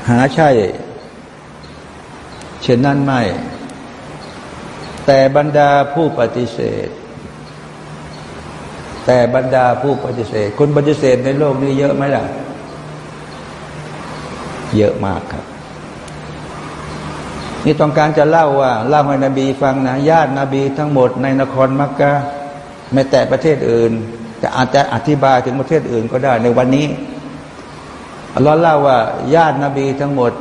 หาใช่เช่นนั้นไม่ แต่บรรดาผู้ปฏิเสธ แต่บรรดาผู้ปฏิเสธ คนปฏิเสธในโลกนี้เยอะไหมล่ะ เยอะมากครับ นี่ต้องการจะเล่าว่าเล่าให้นบีฟังนะญาตินบีทั้งหมดในนครมักกะไม่แต่ประเทศอื่น แต่อาจจะอธิบายถึงประเทศอื่นก็ได้ในวันนี้อัลลอฮ์เล่าว่าญาตินบีทั้งหมด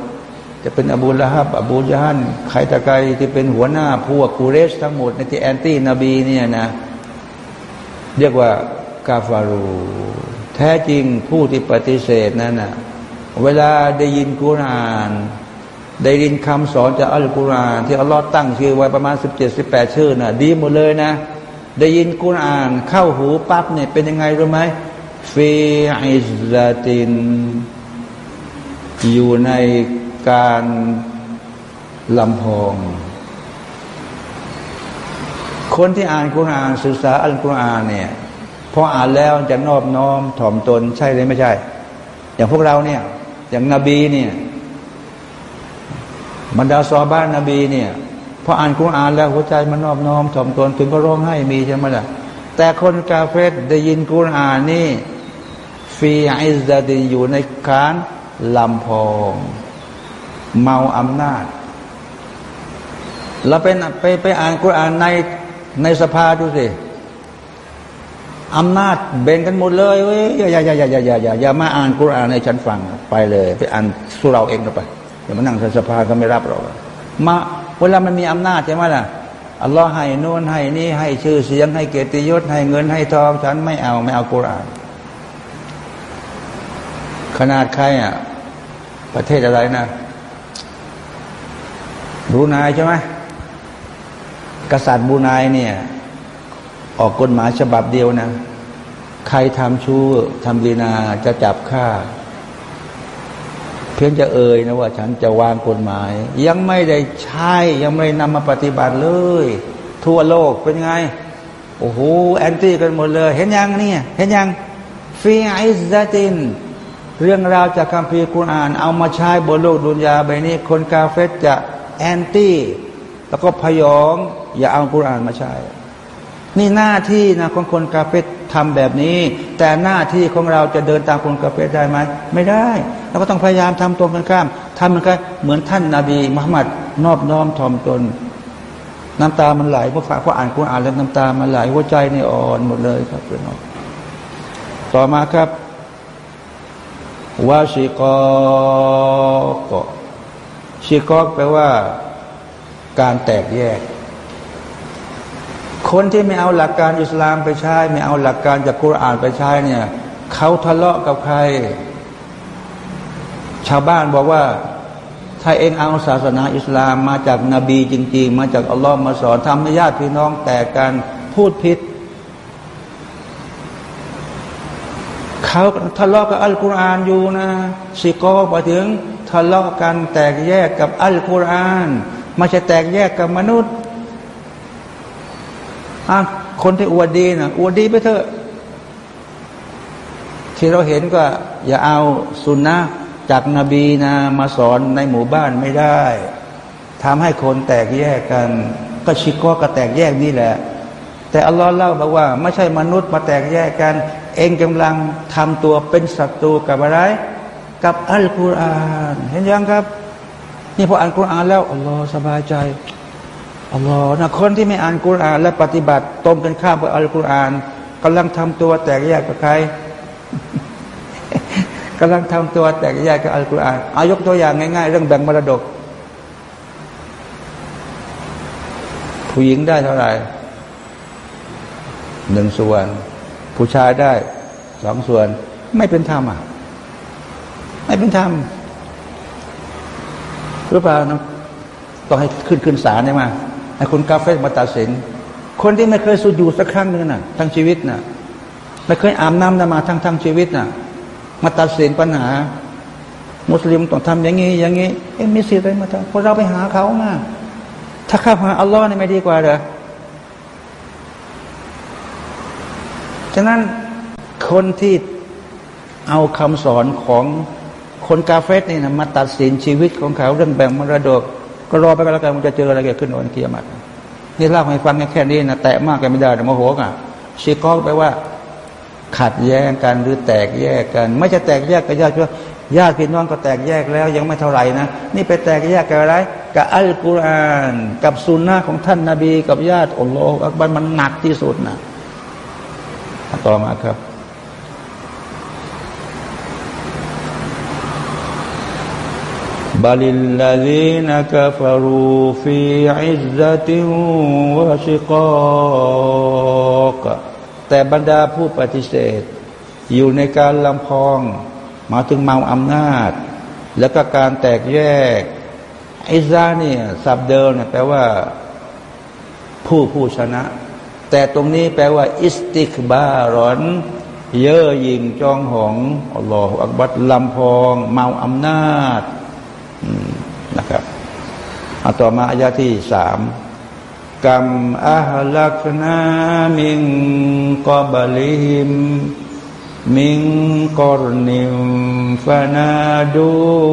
จะเป็นอบูละฮับอบูยะฮันใครตะไกที่เป็นหัวหน้าพวกกูเรสทั้งหมดในที่แอนตี้นบีเนี่ยนะ เรียกว่ากาฟารูแท้จริงผู้ที่ปฏิเสธนั้นนะเวลาได้ยินกุราน ได้ยินคำสอนจากอัลกุรอาน ที่อัลลอฮ์ตั้งชื่อไว้ประมาณสิบเจ็ดสิบแปดชื่อนะ่ะ ดีหมดเลยนะ ได้ยินกุรอาน เข้าหูปั๊บเนี่ยเป็นยังไงรู้ไหมฟีอิซาตินอยู่ใน การลำพอง คนที่อ่านคุรานศึกษาอัลกุรอานเนี่ยพออ่านแล้วจะนอบน้อมถ่อมตนใช่หรือไม่ใช่ อย่างพวกเราเนี่ย อย่างนบีเนี่ยบรรดาซอบ้านนบีเนี่ยพออ่านคุรานแล้วหัวใจมันนอบน้อมถ่อมตนถึงก็ร้องไห้มีใช่ไหมล่ะแต่คนกาเฟตได้ยินคุรานนี่ฟีอิซดาดีอยู่ในการลำพอง เมาอำนาจเราเป็นไปไปอ่านกุรอานในในสภาดูสิอำนาจเบ่งกันหมดเลยเว้ยอย่าอย่าอย่าอย่าอย่าอย่าอย่ามาอ่านกุรอานให้ฉันฟังไปเลย ไปอ่านสุเราเองก็ไปอย่ามานั่งในสภาก็ไม่รับเรามาเวลามันมีอำนาจใช่ไหมล่ะอัลลอฮ์ให้นู่นให้นี่ให้ชื่อเสียงให้เกียรติยศให้เงินให้ทองฉันไม่เอาไม่เอากุรอานขนาดใครอะประเทศอะไรนะ บูนายใช่ไหมกษัตริย์บูนายเนี่ย ออกกฎหมายฉบับเดียวนะ ใครทำชู้ทำซินาจะจับฆ่า เพียงจะเอ่ยนะว่า ฉันจะวางกฎหมาย ยังไม่ได้ใช้ยังไม่นำมาปฏิบัติเลย ทั่วโลกเป็นไง โอ้โห anti กันหมดเลย เห็นยังเนี่ย เห็นยังفي عزة เรื่องราวจากคัมภีร์กุรอาน เอามาใช้บนโลกดุนยาใบนี้ คนกาเฟรจะ anti แล้วก็ผยองอย่าเอากุรานมาใช้ นี่หน้าที่นะของคนกาเฟตทำแบบนี้ แต่หน้าที่ของเราจะเดินตามคนกาเฟตได้ไหมไม่ได้เราก็ต้องพยายามทำตรงกันข้ามทำเหมือนกันเหมือนท่านนาบีมุฮัมมัดนอบน้อมถ่อมตน น้ำตามันไหลเพราะฝากเพราะอ่านกุรานแล้วน้ำตามันไหลหัวใจในอ่อนหมดเลยครับเพื่อนต่อมาครับวาชิกอก ชิกอกแปลว่าการแตกแยก คนที่ไม่เอาหลักการอิสลามไปใช้ ไม่เอาหลักการจากคุรานไปใช้เนี่ยเขาทะเลาะกับใคร ชาวบ้านบอกว่า ถ้าเองเอาศาสนาอิสลามมาจากนาบีจริง ๆ มาจากอัลลอฮ์มาสอนทำให้ญาติพี่น้องแตกกันพูดผิด เขาทะเลาะกับอัลกุรอานอยู่นะสิกอไปถึงทะเลาะกันแตกแยกกับอัลกุรอานไม่ใช่แตกแยกกับมนุษย์คนที่อวดดีนะอวดดีไปเถอะ ที่เราเห็นก็ อย่าเอาสุนนะจากนบีนะมาสอนในหมู่บ้านไม่ได้ทำให้คนแตกแยกกัน ก็ชิกก็แตกแยกนี่แหละ แต่อัลลอฮ์เล่าบอกว่า ไม่ใช่มนุษย์มาแตกแยกกัน เองกำลังทำตัวเป็นศัตรูกับอะไร กับอัลกุรอานเห็นยังครับ นี่พออ่านกุรอานแล้วอัลลอฮ์สบายใจอัลลอฮ์นะคนที่ไม่อ่านกุรอาน และปฏิบัติตรงกันข้ามกับอัลกุรอานกำลังทำตัวแตกแยกกับใครกำลังทำตัวแตกแยกกับอัลกุรอานอายกตัวอย่างง่าย ๆ เรื่องแบ่งมรดก ผู้หญิงได้เท่าไหร่หนึ่งส่วน ผู้ชายได้สองส่วน ไม่เป็นธรรมอะ ไม่เป็นธรรมหรือเปล่านะต้องให้ขึ้นขึ้นศาลได้มาให้คนกาเฟสมาตัดสิน คนที่ไม่เคยสุญูสักครั้งนึงน่ะ ทั้งชีวิตน่ะไม่เคยอาบน้ำนมาทั้งทั้งชีวิตน่ะ มาตัดสินปัญหา มุสลิมต้องทำอย่างนี้อย่างนี้เอ็มมีสิทธิ์อะไรมาทำพอเราไปหาเขามาถ้าข้าหาอัลลอฮ์นี่ไม่ดีกว่าเหรอ ฉะนั้นคนที่เอาคำสอนของคนกาเฟสนี่นะมาตัดสินชีวิตของเขาเรื่องแบ่งมรดก ก็รอไปแล้วกันมันจะเจออะไรเกิดขึ้นวันเกียรตินี่เล่าให้ฟังแค่นี้นะแตะมากกันไม่ได้แต่โมโหกันชีกอกแปลว่า ขัดแย้งกันหรือแตกแยกกัน ไม่จะแตกแยกกับญาติเพื่อญาติพี่น้องก็แตกแยกแล้วยังไม่เท่าไหร่นะนี่ไปแตกแยกกับอะไรกับอัลกุรอาน กับสุนนะของท่านนาบี กับญาติอัลลอฮฺบันมันหนักที่สุดนะ ต่อมาครับบลิลลาดีนักฟารูฟีอิซาติวะชิกอกแต่บรรดาผู้ปฏิเสธ อยู่ในการลำพอง มาถึงเมาอำนาจ แล้วก็การแตกแยก อิซาเนี่ยสับเดิลเนี่ยแปลว่า ผู้ผู้ชนะ แต่ตรงนี้แปลว่า อิสติกบารอน เย่อหยิ่งจองหองอัลลอฮฺอักบัดลำพอง เมาอำนาจนะครับเอาต่อมาอายาที่สามกัมอาฮลักนามิงกอบลิมมิงกอรนิมฟนาดู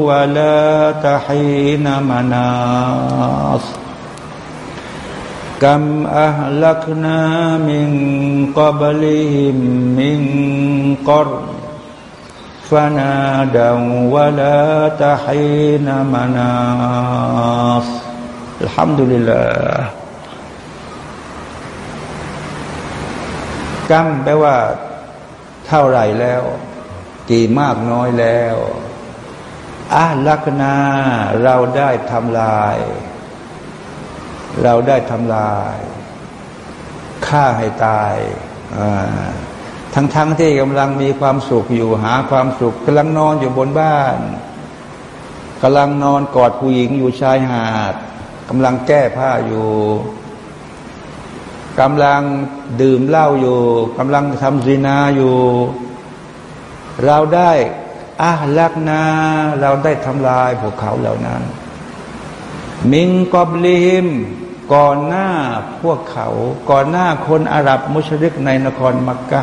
วะลาตะฮีนามนาส กัมอัลักนามิงกับลิมมิงกอรฟานาดงวะลาตะฮีนามนาสอัลฮัมดุลิลลาห์กัมแปลว่า เท่าไรแล้ว กี่มากน้อยแล้วอัลักนา เราได้ทำลาย เราได้ทำลายฆ่าให้ตายทั้งๆทที่กำลังมีความสุขอยู่หาความสุขกำลังนอนอยู่บนบ้านกำลังนอนกอดผู้หญิงอยู่ชายหาดกำลังแก้ผ้าอยู่กำลังดื่มเหล้าอยู่กำลังทำซีนาอยู่ เราได้อาลักนา เราได้ทำลายพวกเขาเหล่านั้น มิงกอบลิมก่อนหน้าพวกเขา ก่อนหน้าคนอาหรับมุชริกในนครมักกะ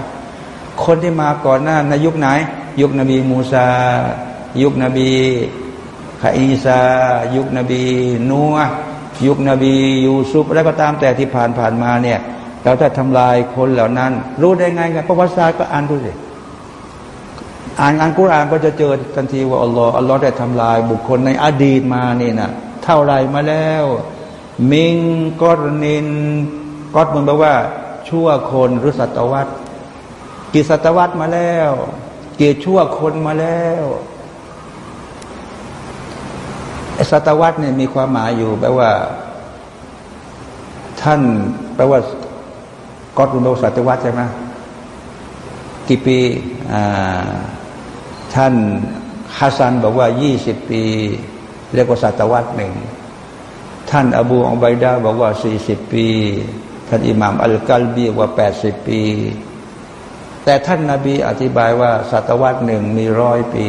คนที่มาก่อนหน้าในยุคไหน ยุคนบีมูซา ยุคนบีขอีซา ยุคนบีนัวยุคนบียูซุปแล้วก็ตามแต่ที่ผ่านผ่านมาเนี่ย เราได้ทำลายคนเหล่านั้น รู้ได้ไงกันประวัติศาสตร์ก็อ่านดูสิอ่านอ่านกุรอานก็จะเจอทันทีว่าอัลลอฮ์อัลลอฮ์ได้ทำลายบุคคลในอดีตมานี่นะ เท่าไรมาแล้ว มิงกอรนินกอดมันบอกว่า ชั่วคนหรือสัตวรรษกี่ศตวรรษมาแล้วกี่ชั่วคนมาแล้วไอ้ศตวรรษเนี่ยมีความหมายอยู่แปลว่า ท่านแปลว่ากอดอุโนศตวรรษใช่ไหมกี่ปีท่านฮัสซันบอกว่ายี่สิบปี เรียกว่าศตวรรษหนึ่ง ท่านอบูอังไบดาบอกว่าสี่สิบปี ท่านอิหม่ามอัลกัลบีว่าแปดสิบปี แต่ท่านนาบีอธิบายว่าศตวรรษหนึ่งมีร้อยปี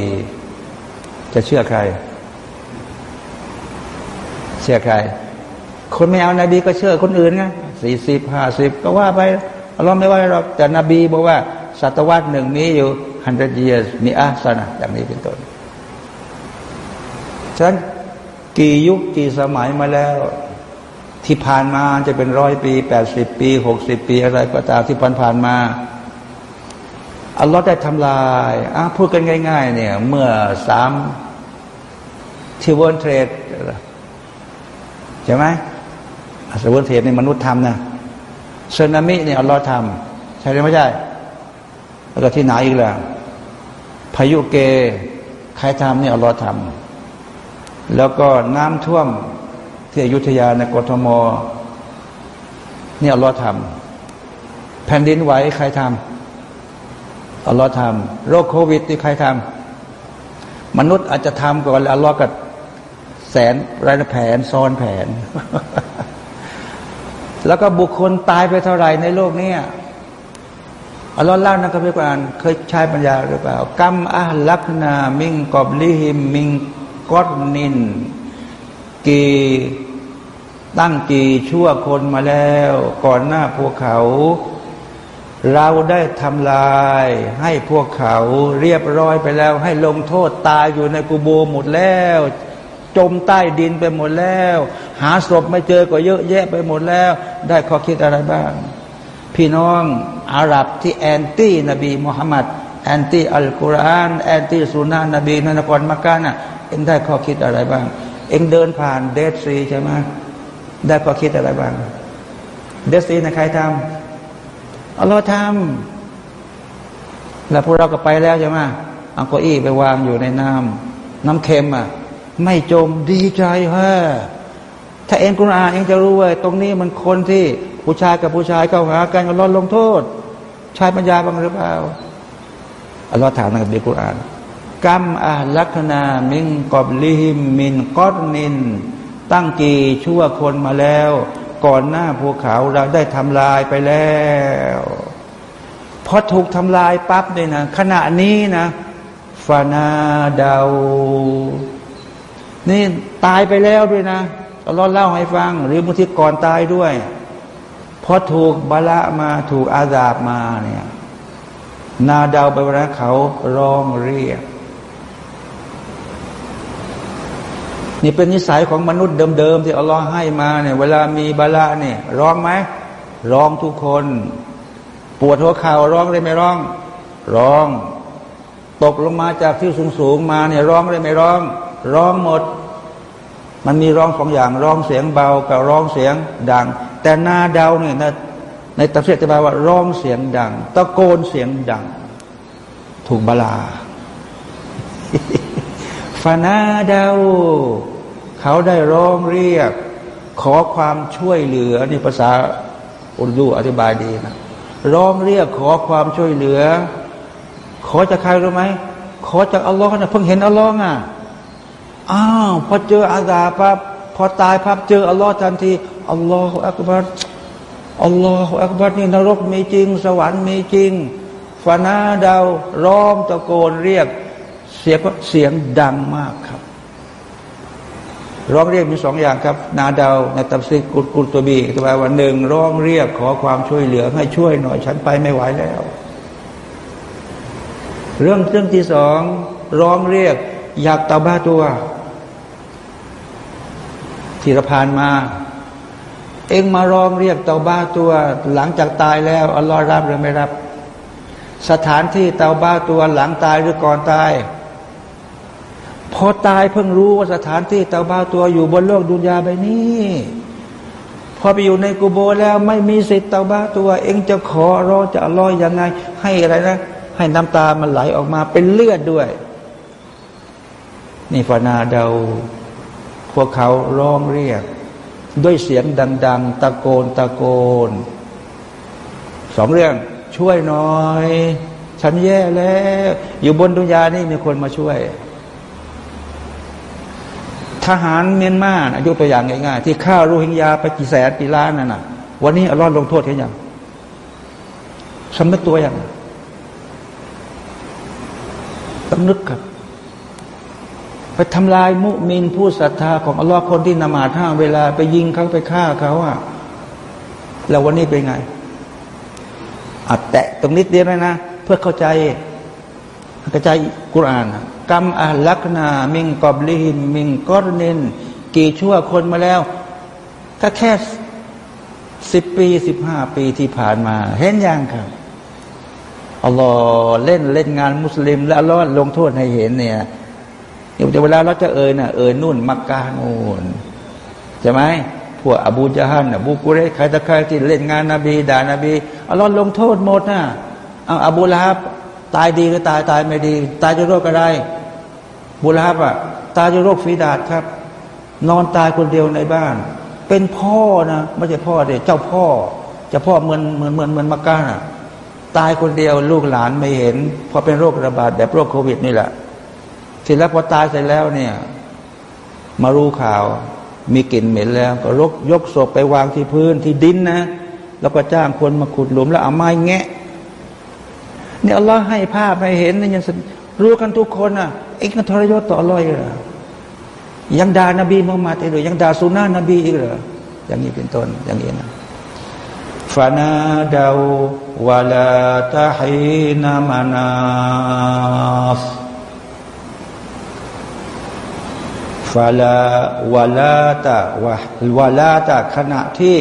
จะเชื่อใคร เชื่อใคร คนไม่เอานาบีก็เชื่อคนอื่นไงสี่สิบห้าสิบก็ว่าไปเราไม่ว่าหรอกแต่นบีบอกว่าศตวรรษหนึ่งมีอยู่ hundred years มีอาสนะอย่างนี้เป็นต้น ฉะนั้นกี่ยุคกี่สมัยมาแล้ว ที่ผ่านมาจะเป็นร้อยปีแปดสิบปีหกสิบปีอะไรก็ตามที่ผ่านผ่านมาอัลลอฮ์ได้ทำลายอะพูดกันง่าย ๆ เนี่ย เมื่อสามที่เวิร์นเทรดใช่ไหมสเวิร์นเทรดในมนุษย์ทำนะสึนามิเนี่ยอัลลอฮ์ทำใช่หรือไม่ใช่แล้วก็ที่ไหนอีกล่ะพายุเกใครทำเนี่ยอัลลอฮ์ทำ แล้วก็น้ำท่วมที่อยุธยาในกรทมเนี่ยอัลลอฮ์ทำแผ่นดินไหวใครทำอัลลอฮ์ทำโรคโควิดที่ใครทำมนุษย์อาจจะทำก่อนแล้วอัลลอฮ์ก็แสนรายแผนซ้อนแผน แล้วก็บุคคลตายไปเท่าไหร่ในโลกนี้อัลลอฮ์เล่านะครับพี่กานเคยใช้ปัญญาหรือเปล่ากัมอัลลักนา มิงกอบลิฮิมมิง กอดนิน กีตั้งกี่ชั่วคนมาแล้ว ก่อนหน้าพวกเขา เราได้ทำลายให้พวกเขาเรียบร้อยไปแล้ว ให้ลงโทษตายอยู่ในกูโบหมดแล้ว จมใต้ดินไปหมดแล้ว หาศพไม่เจอก็เยอะแยะไปหมดแล้ว ได้ข้อคิดอะไรบ้าง พี่น้องอาหรับที่แอนตี้นบีมุฮัมมัดแอนตี้อัลกุรอานแอนตี้สุนนะนบีนนครมักกะน่ะ เอ็งได้ข้อคิดอะไรบ้าง เอ็งเดินผ่านเดซีใช่ไหมได้ข้อคิดอะไรบ้าง เดซีนะใครทำอัลลอฮ์ทำแล้วพวกเราก็ไปแล้วใช่ไหมเอาเก้าอี้ไปวางอยู่ในน้ำน้ำเค็มอะ ไม่จมดีใจฮะถ้าเอ็งกุรอานเอ็งจะรู้ว่าตรงนี้มันคนที่ผู้ชายกับผู้ชายเข้าหากันก็ลดลงโทษ ชายปัญญาบ้างหรือเปล่าอัลลอฮ์ถามในคัมภีร์กุรอาน กัมอาลักนามิงกอบลิฮิมมินกอดนิน ตั้งกี่ชั่วคนมาแล้ว ก่อนหน้าภูเขาเราได้ทำลายไปแล้วพอถูกทำลายปั๊บเนี่ยนะขณะนี้นะฟานาดาวนี่ตายไปแล้วด้วยนะอัลลอฮ์เล่าให้ฟัง หรือบางทีก่อนตายด้วยพอถูกบาละมาถูกอาดาบมาเนี่ย นาดาวไปวันเขาร้องเรียก นี่เป็นนิสัยของมนุษย์เดิมๆที่อัลลอฮ์ให้มาเนี่ยเวลามีบาละเนี่ยร้องไหมร้องทุกคน ปวดหัวเข่าร้องได้ไม่ร้อง ร้อง ตกลงมาจากที่สูงๆมาเนี่ยร้องได้ไม่ร้อง ร้องหมด มันมีร้องสองอย่างร้องเสียงเบากับร้องเสียงดัง แต่นาดาวเนี่ยนะในตัฟเสียจะบายว่าร้องเสียงดัง ตะโกนเสียงดัง ถูกบาลา ฟานาดาวเขาได้ร้องเรียก ขอความช่วยเหลือนี่ภาษาอุรดูอธิบายดีนะร้องเรียกขอความช่วยเหลือ ขอจากใครรู้ไหมขอจากอัลลอฮ์นะเพิ่งเห็นอัลลอฮ์อะอ้าวพอเจออาซาปั๊บพอตายปั๊บเจออัลลอฮ์ทันทีอัลลอฮฺอักบัรอัลลอฮฺอักบัรนี่นรกมีจริง สวรรค์มีจริงฟานาดาวร้องตะโกนเรียก เสียงเสียงดังมากครับร้องเรียกมีสองอย่างครับ นาดาวในตับซิกุลกุลตัวบีตัวแปลวันหนึ่งร้องเรียกขอความช่วยเหลือให้ช่วยหน่อย ฉันไปไม่ไหวแล้ว เรื่องเรื่องที่สองร้องเรียก อยากตาบ้าตัว ที่รพานมา เองมาร้องเรียกเตาบ้าตัว หลังจากตายแล้วอัลลอฮ์รับหรือไม่รับ สถานที่เตาบ้าตัวหลังตายหรือก่อนตาย พอตายเพิ่งรู้ว่าสถานที่เตาบ้าตัวอยู่บนโลกดุนยาใบนี้ พอไปอยู่ในกูโบแล้วไม่มีสิทธิ์เตาบ้าตัว เองจะขอร้องจะอัลอฮ์ยังไง ให้อะไรนะ ให้น้ำตามันไหลออกมาเป็นเลือดด้วย นี่ฟานาเดา พวกเขาร้องเรียก ด้วยเสียงดัง ๆ ตะโกนตะโกนสองเรื่องช่วยหน่อย ฉันแย่แล้ว อยู่บนดุนยานี่มีคนมาช่วย ทหารเมียนมาอายุตัวอย่างง่ายๆที่ฆ่าโรฮิงญาไปกี่แสนกี่ล้านนั่นน่ะ วันนี้อัลลอฮ์ลงโทษเขาอย่างสำนึกตัวอย่างต้องนึกครับไปทำลายมุมินผู้ศรัทธาของอัลลอฮ์คนที่นมาท่าเวลาไปยิงเขาไปฆ่าเขาอะแล้ววันนี้เป็นไงอัดแตะตรงนิดเดียวนะเพื่อเข้าใจเข้าใจกุราน กัมอัลักนา มิงกอบลิหิมมิงกอรนิน กี่ชั่วคนมาแล้ว ก็แค่สิบปีสิบห้าปีที่ผ่านมา เห็นยังครับอัลลอฮ์เล่นเล่นงานมุสลิม แล้วอัลลอฮ์ลงโทษให้เห็นเนี่ยเดี๋ยวเวลาเราจะเอ่ยน่ะเอ่ยนู่นมักกาโน่นใช่ไหมพวกอบูจาฮันอบูกุเรศใครตะใครที่เล่นงานนบีด่านาบีอัลลอฮ์ลงโทษหมดนะเอาอบูลาฮับตายดีหรือตายตายไม่ดี ตายจะโรคอะไร บูลาบอะตายจะโรคฟีดาดครับ นอนตายคนเดียวในบ้าน เป็นพ่อนะไม่ใช่พ่อเด็กเจ้าพ่อจ้าพ่อเหมือนเหมือนเหมือนเหมือนมักกะตายคนเดียวลูกหลานไม่เห็นพราะเป็นโรคระบาดแบบโรคโควิดนี่แหละเสร็จแล้วพอตายเสร็จแล้วเนี่ย มารู้ข่าวมีกลิ่นเหม็นแล้ว ก็รกยกศพไปวางที่พื้นที่ดินนะ แล้วก็จ้างคนมาขุดหลุมแล้วเอาไม้แงะเนี่ยอัลลอฮ์ให้ภาพให้เห็นนี่ยังรู้กันทุกคนอะ อีกนทรยศต่ออัลลอฮ์เหรอยังด่านบีมุฮัมมัดอีกหรือยังด่าสุนานะนบีอีกเหรออย่างนี้เป็นต้นอย่างนี้นะฟานาดาววลาตาฮีนามานาฟฟาลาวาลาตาวะวาลาตาขณะที่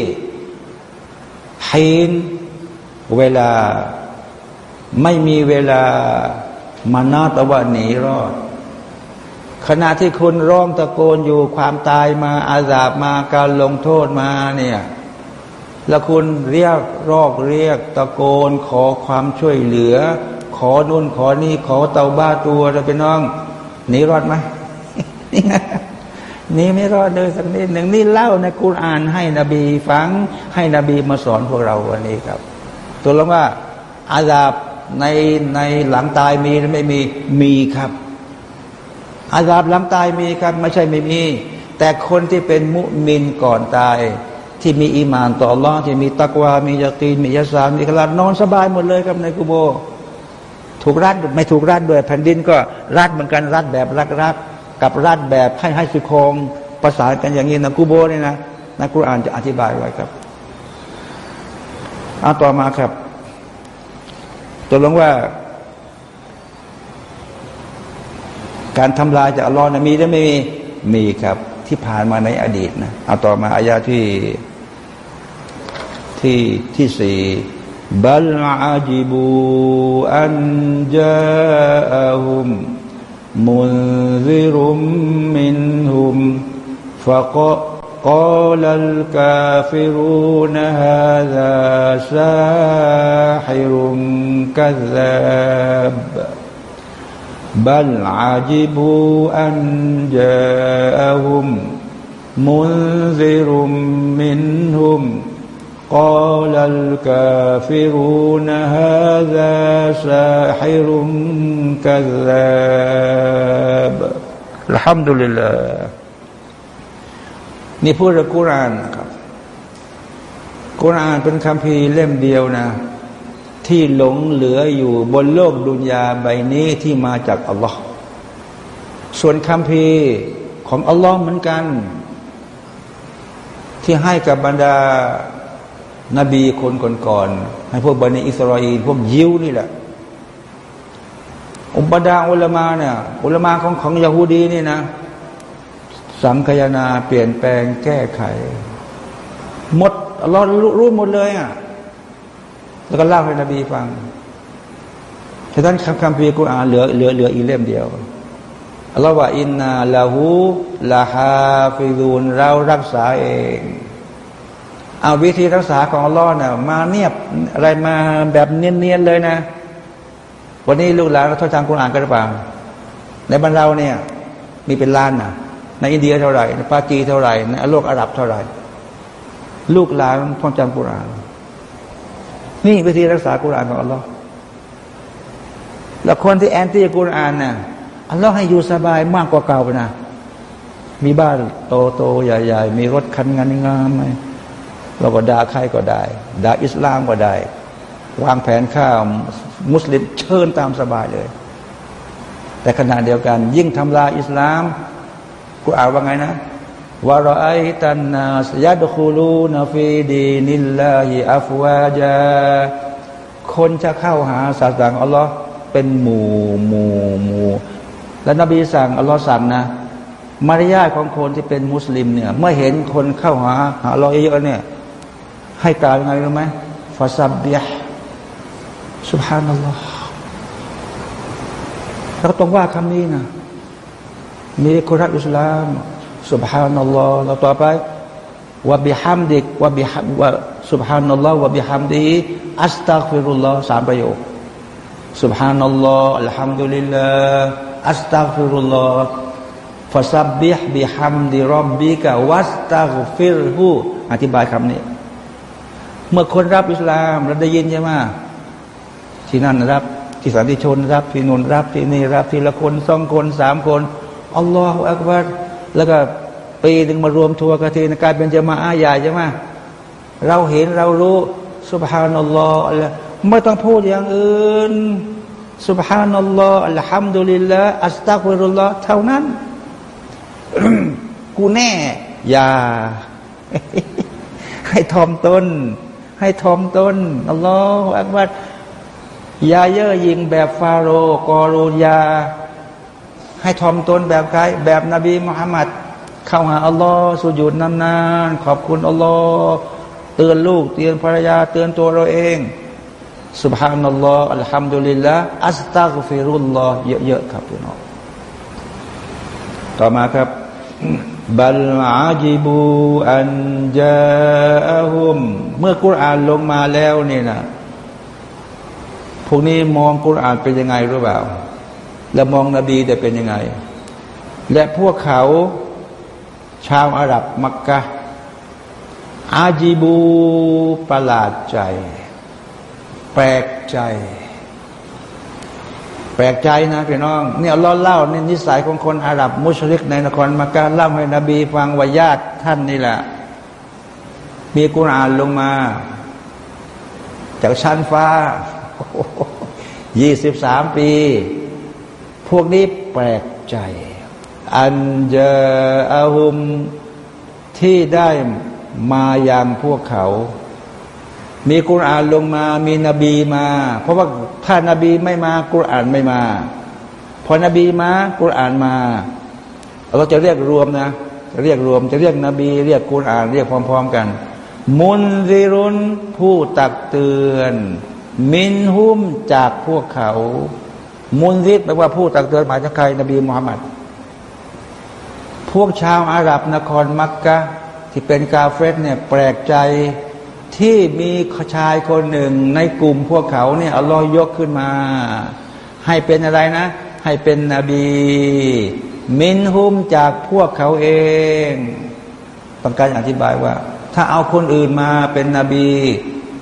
ฮีนเวลาไม่มีเวลามานาตะวันหนีรอด ขณะที่คุณร้องตะโกนอยู่ความตายมาอาสาบมาการลงโทษมาเนี่ยแล้วคุณเรียกรอกเรียกตะโกนขอความช่วยเหลือ ขอนุ่นขอนี่ขอเตาบ้าตัวเราเป็นน้องหนีรอดไหมนี่ไม่รอดเลยสักนิดหนึ่งนี่เล่าในกุรอานให้นบีฟังให้นบีมาสอนพวกเราวันนี้ครับ ตัวเลงว่าอาซาบในในหลังตายมีหรือไม่มีมีครับ อาซาบหลังตายมีครับไม่ใช่ไม่มี แต่คนที่เป็นมุมินก่อนตาย ที่มีอีมานต่อรองที่มีตักวา มียาตีนมียาสามมีขลาดนอนสบายหมดเลยครับในกุโบ ถูกรัดไม่ถูกรัดด้วยแผ่นดินก็รัดเหมือนกันรัดแบบรักๆกับรัดแบบให้ให้สุคงประสานกันอย่างนี้นะกูโบเนี่ยนะนะกุรอานจะอธิบายไว้ครับเอาต่อมาครับตัวลงว่า การทำลายจากอัลลอฮ์นะมีหรือไม่มีมีครับ ที่ผ่านมาในอดีตนะเอาต่อมาอายาที่ที่ที่สี่บัลอาจิบูอันจาอุม منذر منهم فقال الكافرون هذا ساحر كذاب بل عجبوا أن جاءهم منذر منهم قال الكافرون هذا ساحر كذاب الحمد لله นี่พูดถึงกุรานนะครับกุรานเป็นคำพีเล่มเดียวนะ ที่หลงเหลืออยู่บนโลกดุนยาใบนี้ที่มาจากอัลลอฮ์ส่วนคำพีของอัลลอฮ์เหมือนกัน ที่ให้กับบรรดานบีคนก่อนๆให้พวกบันิอิสราเอลพวกยิวนี่แหละอุปดาอุลมาเนี่ยอุลมาของของยาฮูดีนี่นะ สังคายนาเปลี่ยนแปลงแก้ไข หมดเรารู้หมดเลยอะ แล้วก็เล่าให้นบีฟังฉะนั้นคำคัมภีร์กุรอานเหลือเหลือเหลืออีเล่มเดียวอัลลอฮฺว่าإنا له لحافظون เรารักษาเองเอาวิธีรักษาของอัลลอฮ์เนี่ยมาเนียบอะไรมาแบบเนียนๆเลยนะ วันนี้ลูกหลานเราท่องจำกุรอานกันหรือเปล่าในบ้านเราเนี่ย มีเป็นล้านนะในอินเดียเท่าไหร่ในปากีเท่าไหร่ในโลกอาหรับเท่าไหร่ ลูกหลานท่องจำกุรอาน นี่วิธีรักษากุรานของอัลลอฮ์แล้วคนที่แอนตี้กุรานน่ะอัลลอฮ์ให้อยู่สบายมากกว่าเก่าไปนะมีบ้านโตโตใหญ่ๆ มีรถคันงานงามไหมเราก็ด่าใครก็ได้ด่าอิสลามก็ได้ วางแผนข้าวมุสลิมเชิญตามสบายเลย แต่ขณะเดียวกัน ยิ่งทำลายอิสลามกูอ่านว่าไงนะ ورأيت الناس يدخلون في دين الله أفواجاคนจะเข้าหาศาสนาอัลลอฮ์เป็นหมู่หมู่หมู่แล้วนบีสั่งอัลลอฮ์สั่งนะมารยาทของคนที่เป็นมุสลิมเนี่ย เมื่อเห็นคนเข้าหาหาเราเยอะเนี่ย ให้กล่าวยังไงรู้ไหมفسبح سبحان اللهเราต้องว่าคำนี้นะมีคนรักอิสลาม سبحان اللهเราต่อไปوبحمدك وبحم وسبحان الله وبحمده أستغفر اللهสามประโยคسبحان الله الحمد لله أستغفر الله فسبح بحمد ربك واستغفرهอธิบายคำนี้ เมื่อคนรับอิสลามเราได้ยินใช่ไหมที่นั่นรับ ที่สันติชนรับ ที่นู่นรับที่นี่รับ ทีละคนสองคนสามคนالله أكبر แล้วก็ปีหนึ่งมารวมทัวร์กันทีกลายเป็นญะมาอะฮ์ใหญ่ใช่ไหมเราเห็นเรารู้سبحان اللهไรไม่ต้องพูดอย่างอื่นسبحان الله الحمد لله أستغفر اللهเท่านั้น กูแน่ อย่า ให้ทอมตนให้ทอมตนอัลลอฮฺอักบัรยาเย่อยิงแบบฟาโรกอรูยา ให้ทอมตนแบบใครแบบนบีมุฮัมมัดเข้าหาอัลลอฮ์สุญูดนานานขอบคุณอัลลอฮ์เตือนลูก เตือนภรรยา เตือนตัวเราเองสุบฮานัลลอฮ์อัลฮัมดุลิลละอัสตักฟิรุลลอฮ์เยอะๆครับพี่น้องต่อมาครับบัลอาจิบูอันจาฮุมเมื่อกุรอานลงมาแล้วนี่นะพวกนี้มองกุรอานเป็นยังไงรู้เปล่า แล้วมองนบีแต่เป็นยังไง และพวกเขาชาวอาหรับมักกะอาจีบูประหลาดใจ แปลกใจ แปลกใจนะพี่น้องเนี่ยเราเล่าในนิสัยของคนอาหรับมุชริกในนครมักกะเล่าให้นบีฟังวายาตท่านนี่แหละ มีกุรอานลงมา จากชั้นฟ้ายี่สิบสามปี พวกนี้แปลกใจ อันเจอาหุมที่ได้มาอย่างพวกเขา มีกุรอานลงมา มีนบีมา เพราะว่าถ้านาบีไม่มากุรอานไม่มา พอนบีมากุรอานมาเราจะเรียกรวมนะจะเรียกรวมจะเรียกนบี เรียกกุรอาน เรียกพร้อม ๆ กัน มุนซิรุนผู้ตักเตือน มินหุมจากพวกเขา มุนซิดแปลว่าผู้ตักเตือนหมายถึงใครนบีมุฮัมมัดพวกชาวอาหรับนครมักกะที่เป็นกาเฟสเนี่ยแปลกใจที่มีชายคนหนึ่งในกลุ่มพวกเขาเนี่ยอัลลอฮ์ยกขึ้นมา ให้เป็นอะไรนะ ให้เป็นนบี มินหุมจากพวกเขาเองต้องการอธิบายว่า ถ้าเอาคนอื่นมาเป็นนบี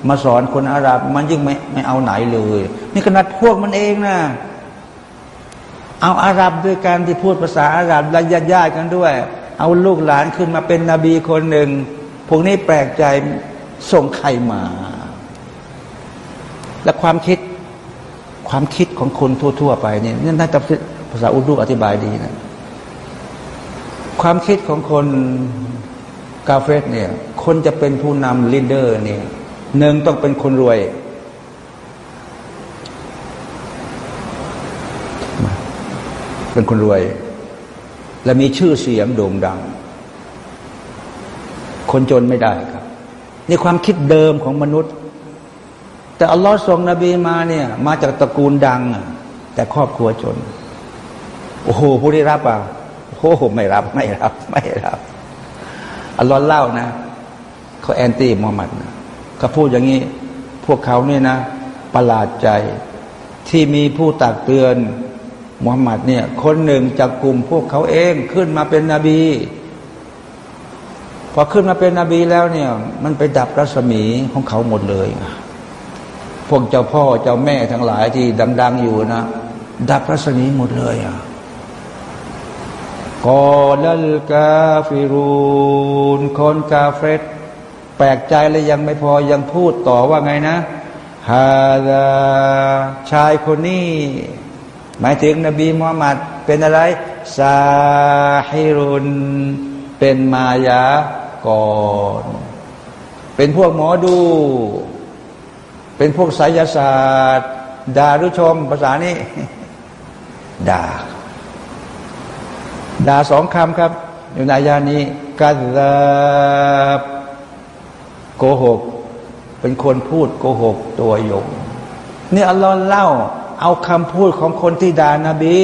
มาสอนคนอาหรับ มันยิ่งไม่ไม่เอาไหนเลย นี่ขนาดพวกมันเองนะ เอาอาหรับด้วยการที่พูดภาษาอาหรับและญาติญาติกันด้วย เอาลูกหลานขึ้นมาเป็นนบีคนหนึ่ง พวกนี้แปลกใจส่งใครมา และความคิดความคิดของคนทั่ว ๆ ไปเนี่ยนี่น่าจะภาษาอุดูอธิบายดีนะ ความคิดของคนกาเฟสเนี่ย คนจะเป็นผู้นำลีดเดอร์เนี่ยหนึ่งต้องเป็นคนรวย เป็นคนรวย และมีชื่อเสียงโด่งดัง คนจนไม่ได้ครับนี่ความคิดเดิมของมนุษย์ แต่อัลลอฮ์ส่งนบีมาเนี่ย มาจากตระกูลดัง แต่ครอบครัวจน โอ้โหผู้ได้รับอะโอ้โหไม่รับไม่รับ ไม่รับอัลลอฮ์เล่านะเขาแอนตี้มุฮัมมัดนะเขาพูดอย่างนี้ พวกเขาเนี่ยนะ ประหลาดใจที่มีผู้ตักเตือน มุฮัมมัดเนี่ยคนหนึ่งจากกลุ่มพวกเขาเองขึ้นมาเป็นนบี พอขึ้นมาเป็นนบีแล้วเนี่ยมันไปดับรัศมีของเขาหมดเลย พวกเจ้าพ่อเจ้าแม่ทั้งหลายที่ดัง ๆ อยู่นะ ดับรัศมีหมดเลยอะกอลัลกาฟิรูนคนกาเฟตแปลกใจเลยยังไม่พอยังพูดต่อว่าไงนะฮาดาชายคนนี้ หมายถึงนบีมุฮัมมัดเป็นอะไรซาฮิรุน เป็นมายาก่อนเป็นพวกหมอดู เป็นพวกไสยศาสตร์ดารือชมภาษานี้ด่าด่าสองคำครับ อยู่ในยานี้กัลาบโกหก เป็นคนพูดโกหกตัวยงนี่อัลลอฮ์เล่า เอาคำพูดของคนที่ด่านาบี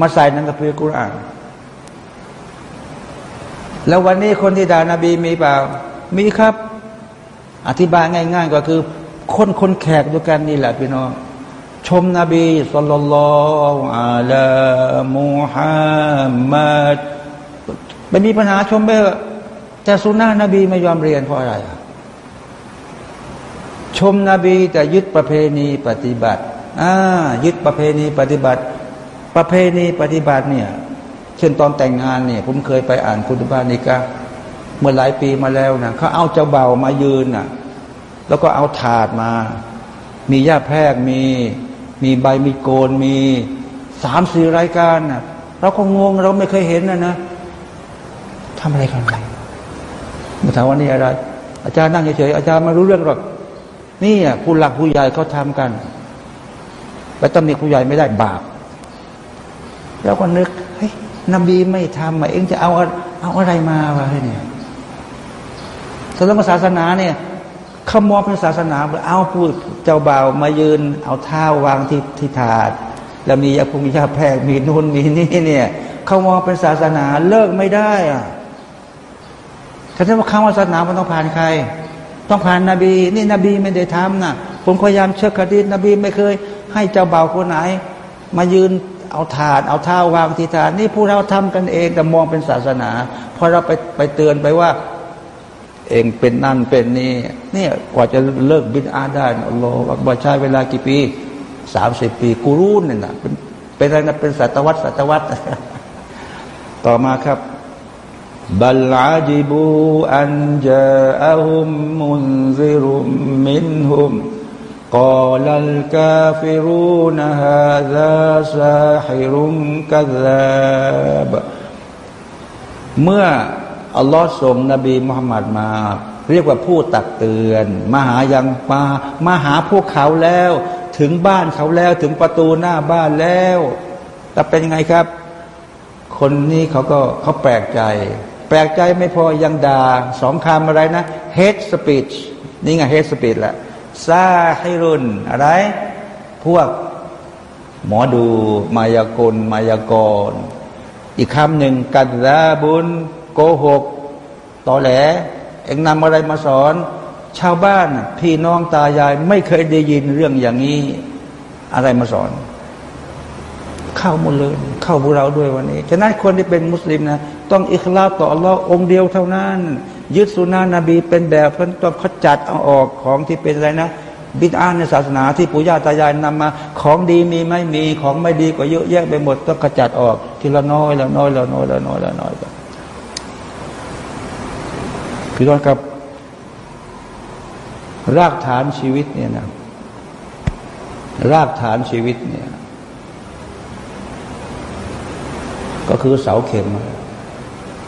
มาใส่ในกัมภีร์กุรอานแล้ววันนี้คนที่ด่านาบีมีเปล่า มีครับ อธิบายง่าย ๆ ก็คือ คนคนแขกด้วยกันนี่แหละพี่น้องชมนบีสุลลัลละลามุฮัมมัดไม่มีปัญหาชมไปแต่สุนนะนบีไม่ยอมเรียนเพราะอะไร ชมนบีแต่ยึดประเพณีปฏิบัติ อ่ายึดประเพณีปฏิบัติ ประเพณีปฏิบัติเนี่ย เช่นตอนแต่งงานเนี่ย ผมเคยไปอ่านคุณบานิกาเมื่อหลายปีมาแล้วนะเขาเอาเจ้าเบามายืนน่ะ แล้วก็เอาถาดมา มีหญ้าแพรกมี มีใบมีโกนมีสามสี่รายการน่ะ เราก็งงเราไม่เคยเห็นนะนะทำอะไรกันไปมาถามว่านี่อะไร อาจารย์นั่งเฉยๆอาจารย์ไม่รู้เรื่องหรอกนี่อะผู้หลักผู้ใหญ่เขาทากัน ไปตำหนิผู้ใหญ่ไม่ได้บาป แล้วก็นึกเฮ้ยนบีไม่ทำเองจะเอาเอาอะไรมาวะเนี่ยศาสนาศาสนาเนี่ยขมอบเป็นศาสนาเอาพูดเจ้าบ่าวมายืน เอาเท้าวางที่ที่ถาด แล้วมียาพุมียาแพรกมีนู่นมีนี่เนี่ยเขามองเป็นศาสนาเลิกไม่ได้อะถ้าจะว่าคำว่าศาสนามันต้องผ่านใคร ต้องผ่านนาบี นี่นบีไม่ได้ทำนะผมพยายามเชื่อคดีนบีไม่เคย ให้เจ้าเบาคนไหน มายืนเอาถาดเอาเท้าวางที่ถาดนี่พวกเราทำกันเองแต่มองเป็นศาสนาพอเราไปไปเตือนไปว่า เองเป็นนั่นเป็นนี่เนี่ยกว่าจะเลิกบิดอาได้อัลลอฮฺบอกใช้เวลากี่ปีสามสิบปีกูรู้เนี่ยนะเป็นเป็นอะไรนะเป็นศตวรรษศตวรรษต่อมาครับบัลอาจิบูอันจาอัมมุนซิรุมมินหุม قال الكافرون هذا ساحر كذاب เมื่ออัลลอฮ์ส่งนบีมุฮัมมัดมา เรียกว่าผู้ตักเตือน มาหายังมามาหาพวกเขาแล้ว ถึงบ้านเขาแล้วถึงประตูหน้าบ้านแล้วแต่เป็นไงครับ คนนี้เขาก็เขาแปลกใจ แปลกใจไม่พอยังด่าสองคำอะไรนะ hate speech นี่ไง hate speech แหละ ซาฮิรุนอะไร พวกหมอดูมายากลมายากร อีกคำหนึ่งกัดาบุญโกหกตอแหล เอ็งนำอะไรมาสอน ชาวบ้านพี่น้องตายายไม่เคยได้ยินเรื่องอย่างนี้ อะไรมาสอน เข้าหมดเลยเข้าพวกเราด้วยวันนี้ ฉะนั้นคนที่เป็นมุสลิมนะ ต้องอิคลาต่ออัลลอฮ์องเดียวเท่านั้น ยึดสุนานะนบีเป็นแบบเพราะต้องขจัดเอาออกของที่เป็นอะไรนะ บิดอาในศาสนาที่ปู่ย่าตายายนำมา ของดีมีไม่มีของไม่ดีก็เยอะแยะไปหมดต้องขจัดออก ทีละน้อยละน้อยละน้อยละน้อยละน้อยไปพี่น้องครับ รากฐานชีวิตเนี่ยนะรากฐานชีวิตเนี่ย ก็คือเสาเข็ม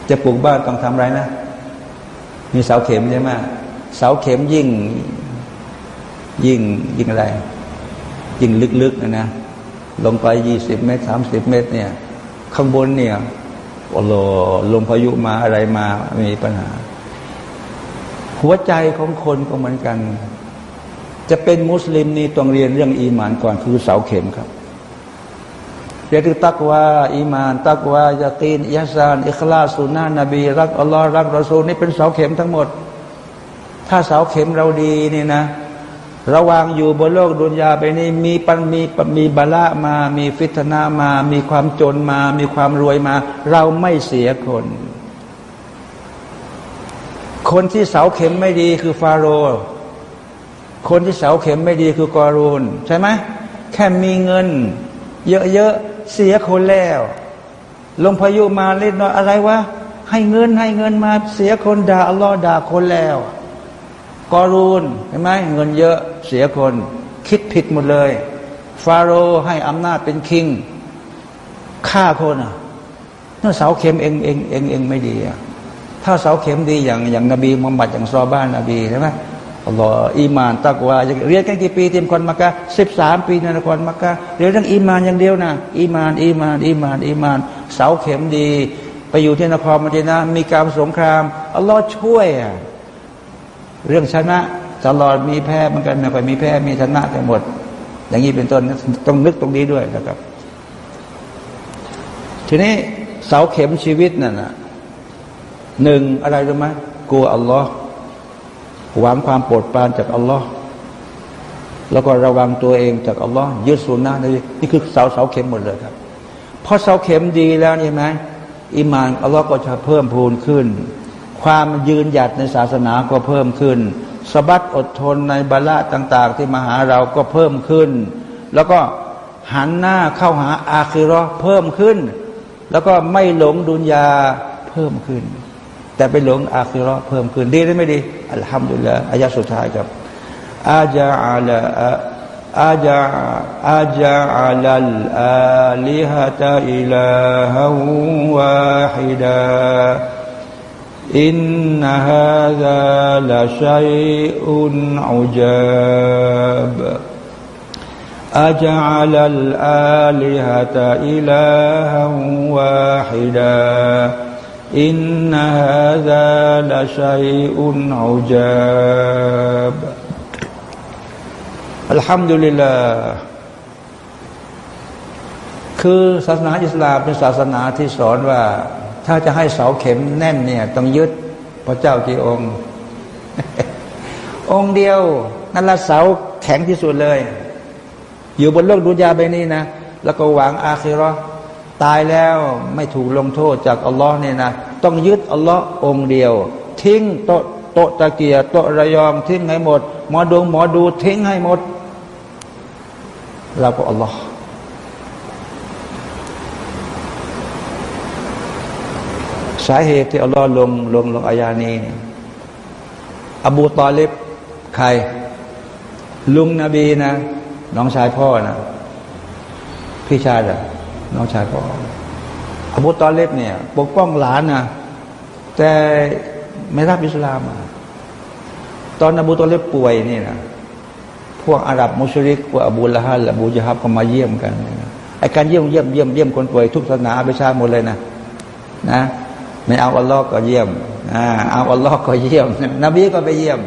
จะปลูกบ้านต้องทำไรนะ มีเสาเข็มใช่ไหมเสาเข็มยิ่ง ยิ่งยิ่งอะไร ยิ่งลึกๆนะนะลงไปยี่สิบเมตรสามสิบเมตร เนี่ย ข้างบนเนี่ยโอ้โหลมพายุมาอะไรมามีปัญหา หัวใจของคนก็เหมือนกัน จะเป็นมุสลิมนี่ต้องเรียนเรื่องอีมานก่อนคือเสาเข็มครับ เรียกตักวาอีมาน ตักวายาตีนยาซานอิคลาสุนานะนบี รักอัลลอฮ์รักรอซูลนี่เป็นเสาเข็มทั้งหมด ถ้าเสาเข็มเราดีนี่นะ ระวางอยู่บนโลกดุนยาไปนี่มีปันมีมีบาละมา มีฟิตนามา มีความจนมา มีความรวยมา เราไม่เสียคน คนที่เสาเข็มไม่ดีคือฟาโรห์คนที่เสาเข็มไม่ดีคือกอรูนใช่ไหมแค่มีเงิน เยอะ เสียคนแล้ว ลงพายุมาเล่นน้อยอะไรวะให้เงินให้เงินมาเสียคนด่าอัลลอฮ์ด่าคนแล้วกอรูนเห็นไหมเงินเยอะเสียคน คิดผิดหมดเลย ฟาโรห์ให้อำนาจเป็นคิงฆ่าคนอะนั่นเสาเข็มเองเองเองเองไม่ดีอะถ้าเสาเข็มดีอย่างอย่างนบีมุฮัมมัดอย่างซอบ้านนบีใช่ไหม อัลลอฮ์อีมานตักวาเรียนกันกี่ปีเตรียมคนมักกะสิบสามปีในนครมักกะเรียนเรื่องอีมานอย่างเดียวนะอีมานอีมานอีมานอีมาน เสาเข็มดี ไปอยู่ที่นครมัดีนะมีการสงครามอัลลอฮ์ช่วย เรื่องชนะตลอดมีแพ้เหมือนกันไม่ค่อยมีแพ้มีชนะกันหมด อย่างนี้เป็นต้นต้องนึกตรงนี้ด้วยนะครับ ทีนี้เสาเข็มชีวิตนั่นนะหนึ่งอะไรรู้ไหมกลัวอัลลอฮ์ หวังความโปรดปรานจากอัลลอฮ์แล้วก็ระวังตัวเองจากอัลลอฮ์ยึดสุนนะนี่นี่คือเสาเสาเข็มหมดเลยครับพอเสาเข็มดีแล้วนี่ไหมอิมานอัลลอฮ์ก็จะเพิ่มพูนขึ้น ความยืนหยัดในศาสนาก็เพิ่มขึ้นสบัดอดทนในบาละต่าง ๆ ที่มาหาเราก็เพิ่มขึ้น แล้วก็หันหน้าเข้าหาอาคิรอเพิ่มขึ้น แล้วก็ไม่หลงดุนยาเพิ่มขึ้น แต่ไปหลงอาคิรอเพิ่มขึ้นดีได้ไม่ดีอัลฮัมดุลิลละอายะสุดท้ายครับอาจาอัลอาจาอาจาอัลอาลิฮะตาอิลาฮะวาฮิดา إن هذا لشيء عجاب أجعل الآلهة إلها واحدا إن هذا لشيء عجاب الحمد لله คือศาสนาอิสลามเป็นศาสนาที่สอนว่าถ้าจะให้เสาเข็มแน่นเนี่ย ต้องยึดพระเจ้ากี่องค์ องค์เดียว นั่นละเสาแข็งที่สุดเลย อยู่บนโลกดุนยาใบนี้นะ แล้วก็หวังอาคิรอ ตายแล้วไม่ถูกลงโทษจากอัลลอฮ์เนี่ยนะ ต้องยึดอัลลอฮ์องค์เดียว ทิ้งโตโตตะเกียโตระยองทิ้งให้หมด หมอดวงหมอดูทิ้งให้หมด เราก็อัลลอฮ์สาเหตุที่อัลลอฮ์ลงลงลงอายานี้อบูตอลิบใคร ลุงนบีนะ น้องชายพ่อนะ พี่ชายอะ น้องชายพ่ออบูตอเลบเนี่ย ปกป้องหลานนะแต่ไม่รับอิสลามตอนอบูตอเลบป่วยนี่นะพวกอาหรับมุชริกพวกอบูละฮัลอบูจฮับก็มาเยี่ยมกันไอการเยี่ยมเยี่ยมเยี่ยมเยี่ยมคนป่วยทุกศาสนาไปชาหมดเลยนะนะไม่เอาอัลลอฮ์ก็เยี่ยมอ่าเอาอัลลอฮ์ก็เยี่ยม นบีก็ไปเยี่ยม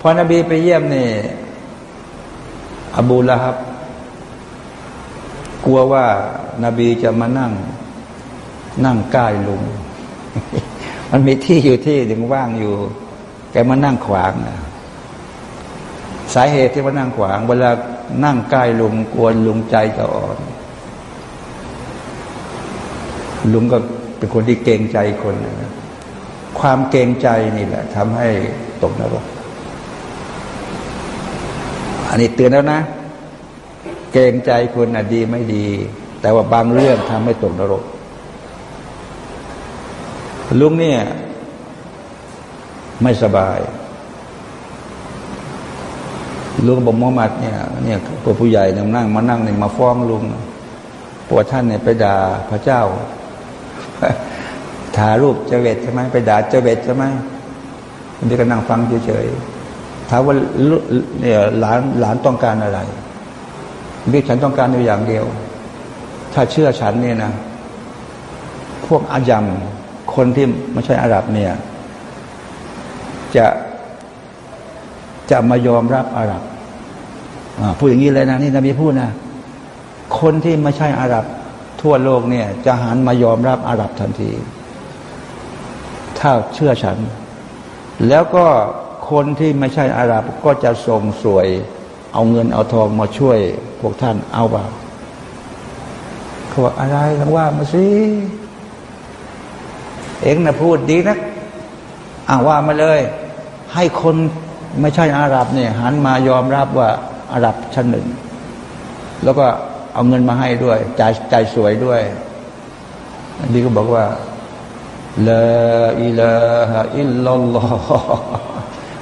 พอนบีไปเยี่ยมนี่อบูละครับ กลัวว่านบีจะมานั่ง นั่งใกล้ลุง มันมีที่อยู่ที่ถึงว่างอยู่ แกมานั่งขวางสาเหตุที่มานั่งขวาง เวลานั่งใกล้ลุงกลัวลุงใจจะอ่อน ลุงก็เป็นคนที่เกรงใจคนนะความเกรงใจนี่แหละทำให้ตกนรกอันนี้เตือนแล้วนะ เกรงใจคนน่ะดีไม่ดี แต่ว่าบางเรื่องทำให้ตกนรก ลุงเนี่ย ไม่สบายลุงบอกมุฮัมมัดเนี่ยเนี่ยพวกผู้ใหญ่นั่งมานั่งเนี่ยมาฟ้องลุงปวดท่านเนี่ยไปด่าพระเจ้าถ่ารูปเจเวตใช่ไหมไปด่าเจเวตใช่ไหมนี่ก็นั่งฟังเฉยๆถามว่าเนี่ยหลานหลานต้องการอะไร พี่ฉันต้องการอยู่อย่างเดียว ถ้าเชื่อฉันเนี่ยนะ พวกอายัมคนที่ไม่ใช่อาหรับเนี่ย จะจะมายอมรับอาหรับพูดอย่างนี้เลยนะนี่นบีพูดนะคนที่ไม่ใช่อาหรับทั่วโลกเนี่ย จะหันมายอมรับอาหรับทันที ถ้าเชื่อฉัน แล้วก็คนที่ไม่ใช่อาหรับก็จะส่งสวย เอาเงินเอาทองมาช่วย พวกท่านเอาเปล่าเขาบอกอะไรทั้งว่ามาสิ เองนะพูดดีนะอ่าว่ามาเลย ให้คนไม่ใช่อาหรับเนี่ยหันมายอมรับว่าอาหรับชั้นหนึ่ง แล้วก็เอาเงินมาให้ด้วยจ่ายจ่ายสวยด้วย อันนี้ก็บอกว่าละอิลาฮะอิลลัลลอฮ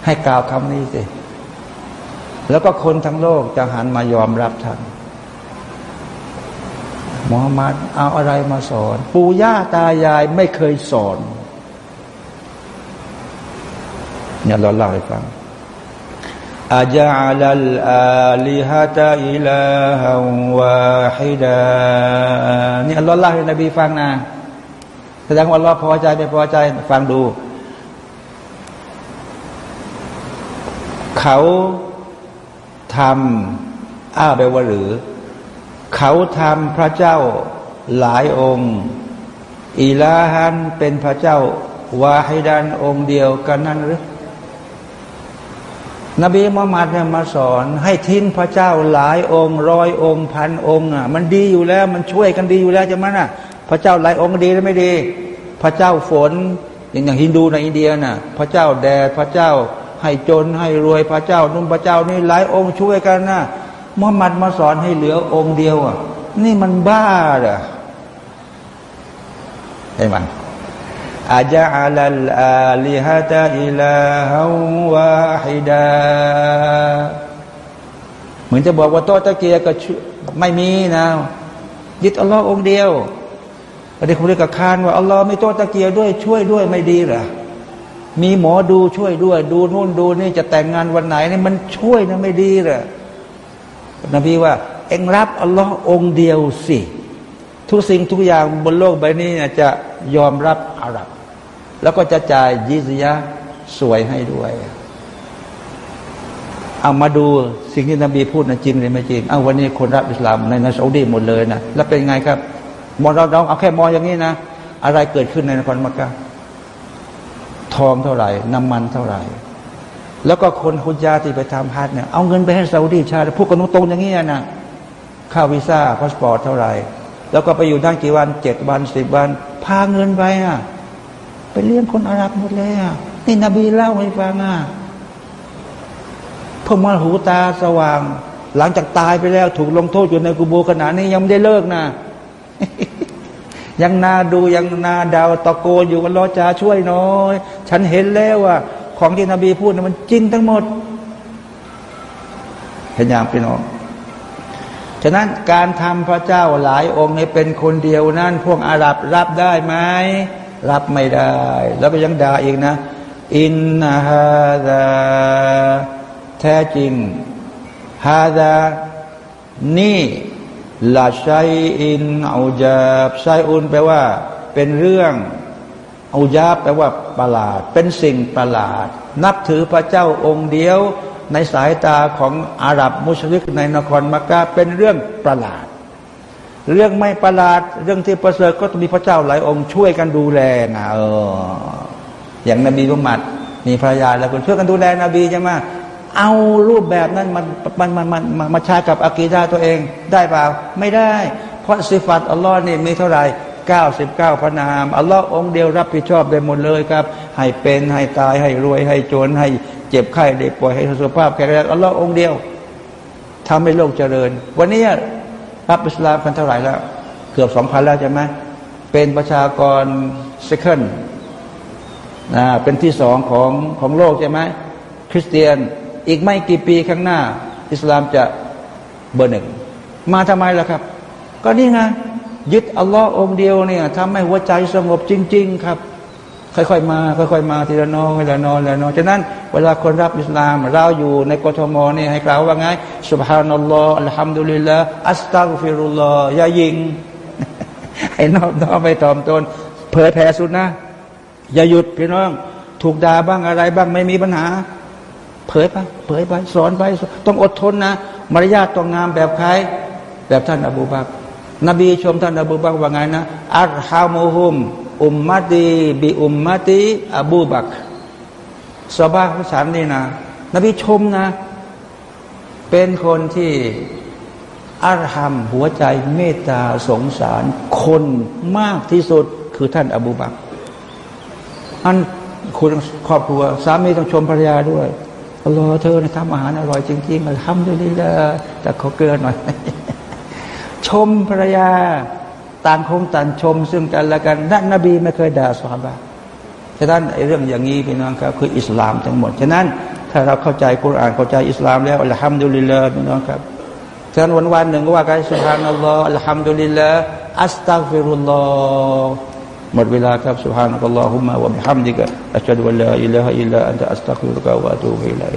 ให้กล่าวคำนี้สิ แล้วก็คนทั้งโลกจะหันมายอมรับท่านมอมัดเอาอะไรมาสอน ปู่ย่าตายายไม่เคยสอนเนี่ยเราเล่าให้ฟังอาจาลัลอาลิฮะตาอิลาฮาวาฮิดานี่อัลลอฮ์เล่าให้นบีฟังนะแสดงว่าเราพอใจไม่พอใจฟังดู เขา ทำอ้าไปว่าหรือ เขาทำพระเจ้าหลายองค์ อีลาฮันเป็นพระเจ้าวาฮิดันองค์เดียวกันนั่นหรือนบีมุฮัมมัดเนี่ยมาสอน ให้ทิ้งพระเจ้าหลายองค์ร้อยองค์พันองค์อะมันดีอยู่แล้วมันช่วยกันดีอยู่แล้วจะมันอะ พระเจ้าหลายองค์ดีหรือไม่ดี พระเจ้าฝนอย่างอย่างฮินดูในอินเดียน่ะ พระเจ้าแดดพระเจ้า ให้จนให้รวยพระเจ้านุ่มพระเจ้านี่หลายองค์ช่วยกันนะมุฮัมมัดมาสอนให้เหลือองค์เดียวอะ นี่มันบ้าเหรอเห็นไหมอาจาลัลอาลิฮะตาอิลาฮาวาฮิดาเหมือนจะบอกว่าโตตะเกียก็ไม่มีนะยึดอัลลอฮ์องเดียวอันนี้คุณเรียกกับคานว่าอัลลอฮ์ไม่โตตะเกียด้วยช่วยด้วยไม่ดีหรอ มีหมอดูช่วยด้วย ดูนู่นดูนี่จะแต่งงานวันไหนนี่มันช่วยนะไม่ดีหรอนบีว่า เอ็งรับอัลลอฮ์องเดียวสิ ทุกสิ่งทุกอย่างบนโลกใบนี้จะยอมรับอาหรับ แล้วก็จะจ่ายยิซยะสวยให้ด้วยเอามาดูสิ่งที่นบีพูดนะจริงหรือไม่จริงเอาวันนี้คนรับอิสลามในนซาอุดีหมดเลยนะแล้วเป็นไงครับมองเราเราเอาแค่มองอย่างนี้นะ อะไรเกิดขึ้นในนครมักกะ ทองเท่าไหร่ น้ำมันเท่าไหร่ แล้วก็คนคุยาที่ไปทำฮัทเนี่ยเอาเงินไปให้ซาอุดีชาติพูดกันตรงๆอย่างนี้นะค่าวีซ่าพาสปอร์ตเท่าไหร่ แล้วก็ไปอยู่นั่งกี่วันเจ็ดวันสิบวัน พาเงินไปอะไปเลี้ยงคนอาหรับหมดเลยอะนี่นบีเล่าให้ฟังอะพวกมันหูตาสว่าง หลังจากตายไปแล้วถูกลงโทษอยู่ในกุโบขนาดนี้ยังไม่ได้เลิกนะ ยังนาดูยังนาดาวตะโกนอยู่กันรอจาช่วยน้อย ฉันเห็นแล้วว่า ของที่นบีพูดมันจริงทั้งหมดเห็นอย่างพี่น้องฉะนั้นการทำพระเจ้าหลายองค์ในเป็นคนเดียวนั้นพวกอาหรับรับได้ไหมรับไม่ได้ แล้วก็ยังด่าอีกนะ อินนาฮาดาแท้จริงฮาดานี่ ลาชัยอินอูจาบชัยอุนแปลว่า เป็นเรื่องอูจาบแปลว่าประหลาด เป็นสิ่งประหลาด นับถือพระเจ้าองค์เดียว ในสายตาของอาหรับมุชลิกในนครมักกะเป็นเรื่องประหลาด เรื่องไม่ประหลาด เรื่องที่ประเสริฐก็ต้องมีพระเจ้าหลายองค์ช่วยกันดูแลนะเอออย่างนบีมุฮัมมัดมีภรรยาแล้วคนช่วยกันดูแลนบีใช่ไหม เอารูปแบบนั้นมันมันมันมันมาใช้กับอากีดาตัวเอง ได้เปล่าไม่ได้ เพราะสิฟัตอัลลอฮ์นี่มีเท่าไหร่เก้าสิบเก้าพระนามอัลลอฮ์องเดียวรับผิดชอบได้หมดเลยครับ ให้เป็นให้ตายให้รวยให้จนให้เจ็บไข้ได้ป่วยให้สุขภาพแข็งแรงอัลลอฮ์องเดียวทำให้โลกเจริญ วันนี้รับอิสลามกันเท่าไหร่แล้ว เกือบสองพันแล้วใช่ไหมเป็นประชากรเซคันด์นะเป็นที่สองของของโลกใช่ไหมคริสเตียน อีกไม่กี่ปีข้างหน้า อิสลามจะเบอร์หนึ่ง มาทำไมล่ะครับ ก็นี่ไงยึดอัลลอฮ์องเดียวเนี่ยทำให้หัวใจสงบจริง ๆ ครับ ค่อยๆมา ค่อยๆมาทีละน้อยทีละน้อยทีละน้อยฉะนั้นเวลาคนรับอิสลาม เราอยู่ในกทมนี่ให้กล่าวว่าไงสุบฮานัลลอฮ์อัลฮัมดุลิลละอัสตัฆฟิรุลลอฮ์อย่ายิงให้นอบน้อมไปตอมตนเผยแผ่สุดนะอย่าหยุดพี่น้อง ถูกด่าบ้างอะไรบ้างไม่มีปัญหา เผยไปเผยไปสอนไปต้องอดทนนะ มารยาทต้องงามแบบใคร แบบท่านอบูบักนบีชมท่านอบูบักว่าไงนะอัลฮามุฮุมอุมมัตีบิอุมมัตีอบูบักสบาของฉันนี่นะ นบีชมนะ เป็นคนที่อารหัมหัวใจเมตตาสงสารคนมากที่สุดคือท่านอบูบักอันคุณครอบครัวสามีต้องชมภรรยาด้วย อัลลอฮ์เธอทำอาหารอร่อยจริงๆมันทำด้วยดีลยแต่ขอเกลือหน่อย ชมภรรยา ต่างคงต่างชม ซึ่งกันและกันนั่นนบีไม่เคยด่าสฮาบะฉะนั้นไอ้เรื่องอย่างนี้พี่น้องครับ คืออิสลามทั้งหมด ฉะนั้น ถ้าเราเข้าใจกุรอานเข้าใจอิสลามแล้วอัลฮัมดุลิลลาห์พี่น้องครับฉะนั้นวันวันหนึ่งก็ว่ากันสุฮานัลลอฮ์อัลฮัมดุลิลลาห์อัสตัฟิรุลลอฮ์ หมดเวลาครับสุฮานะกัลลอฮุมะวะบิฮัมดิกะอัชฮะดุลลาอิลลาฮะอิลลาอันตะอัสตักฟิรุกะวะอะตูบิลัย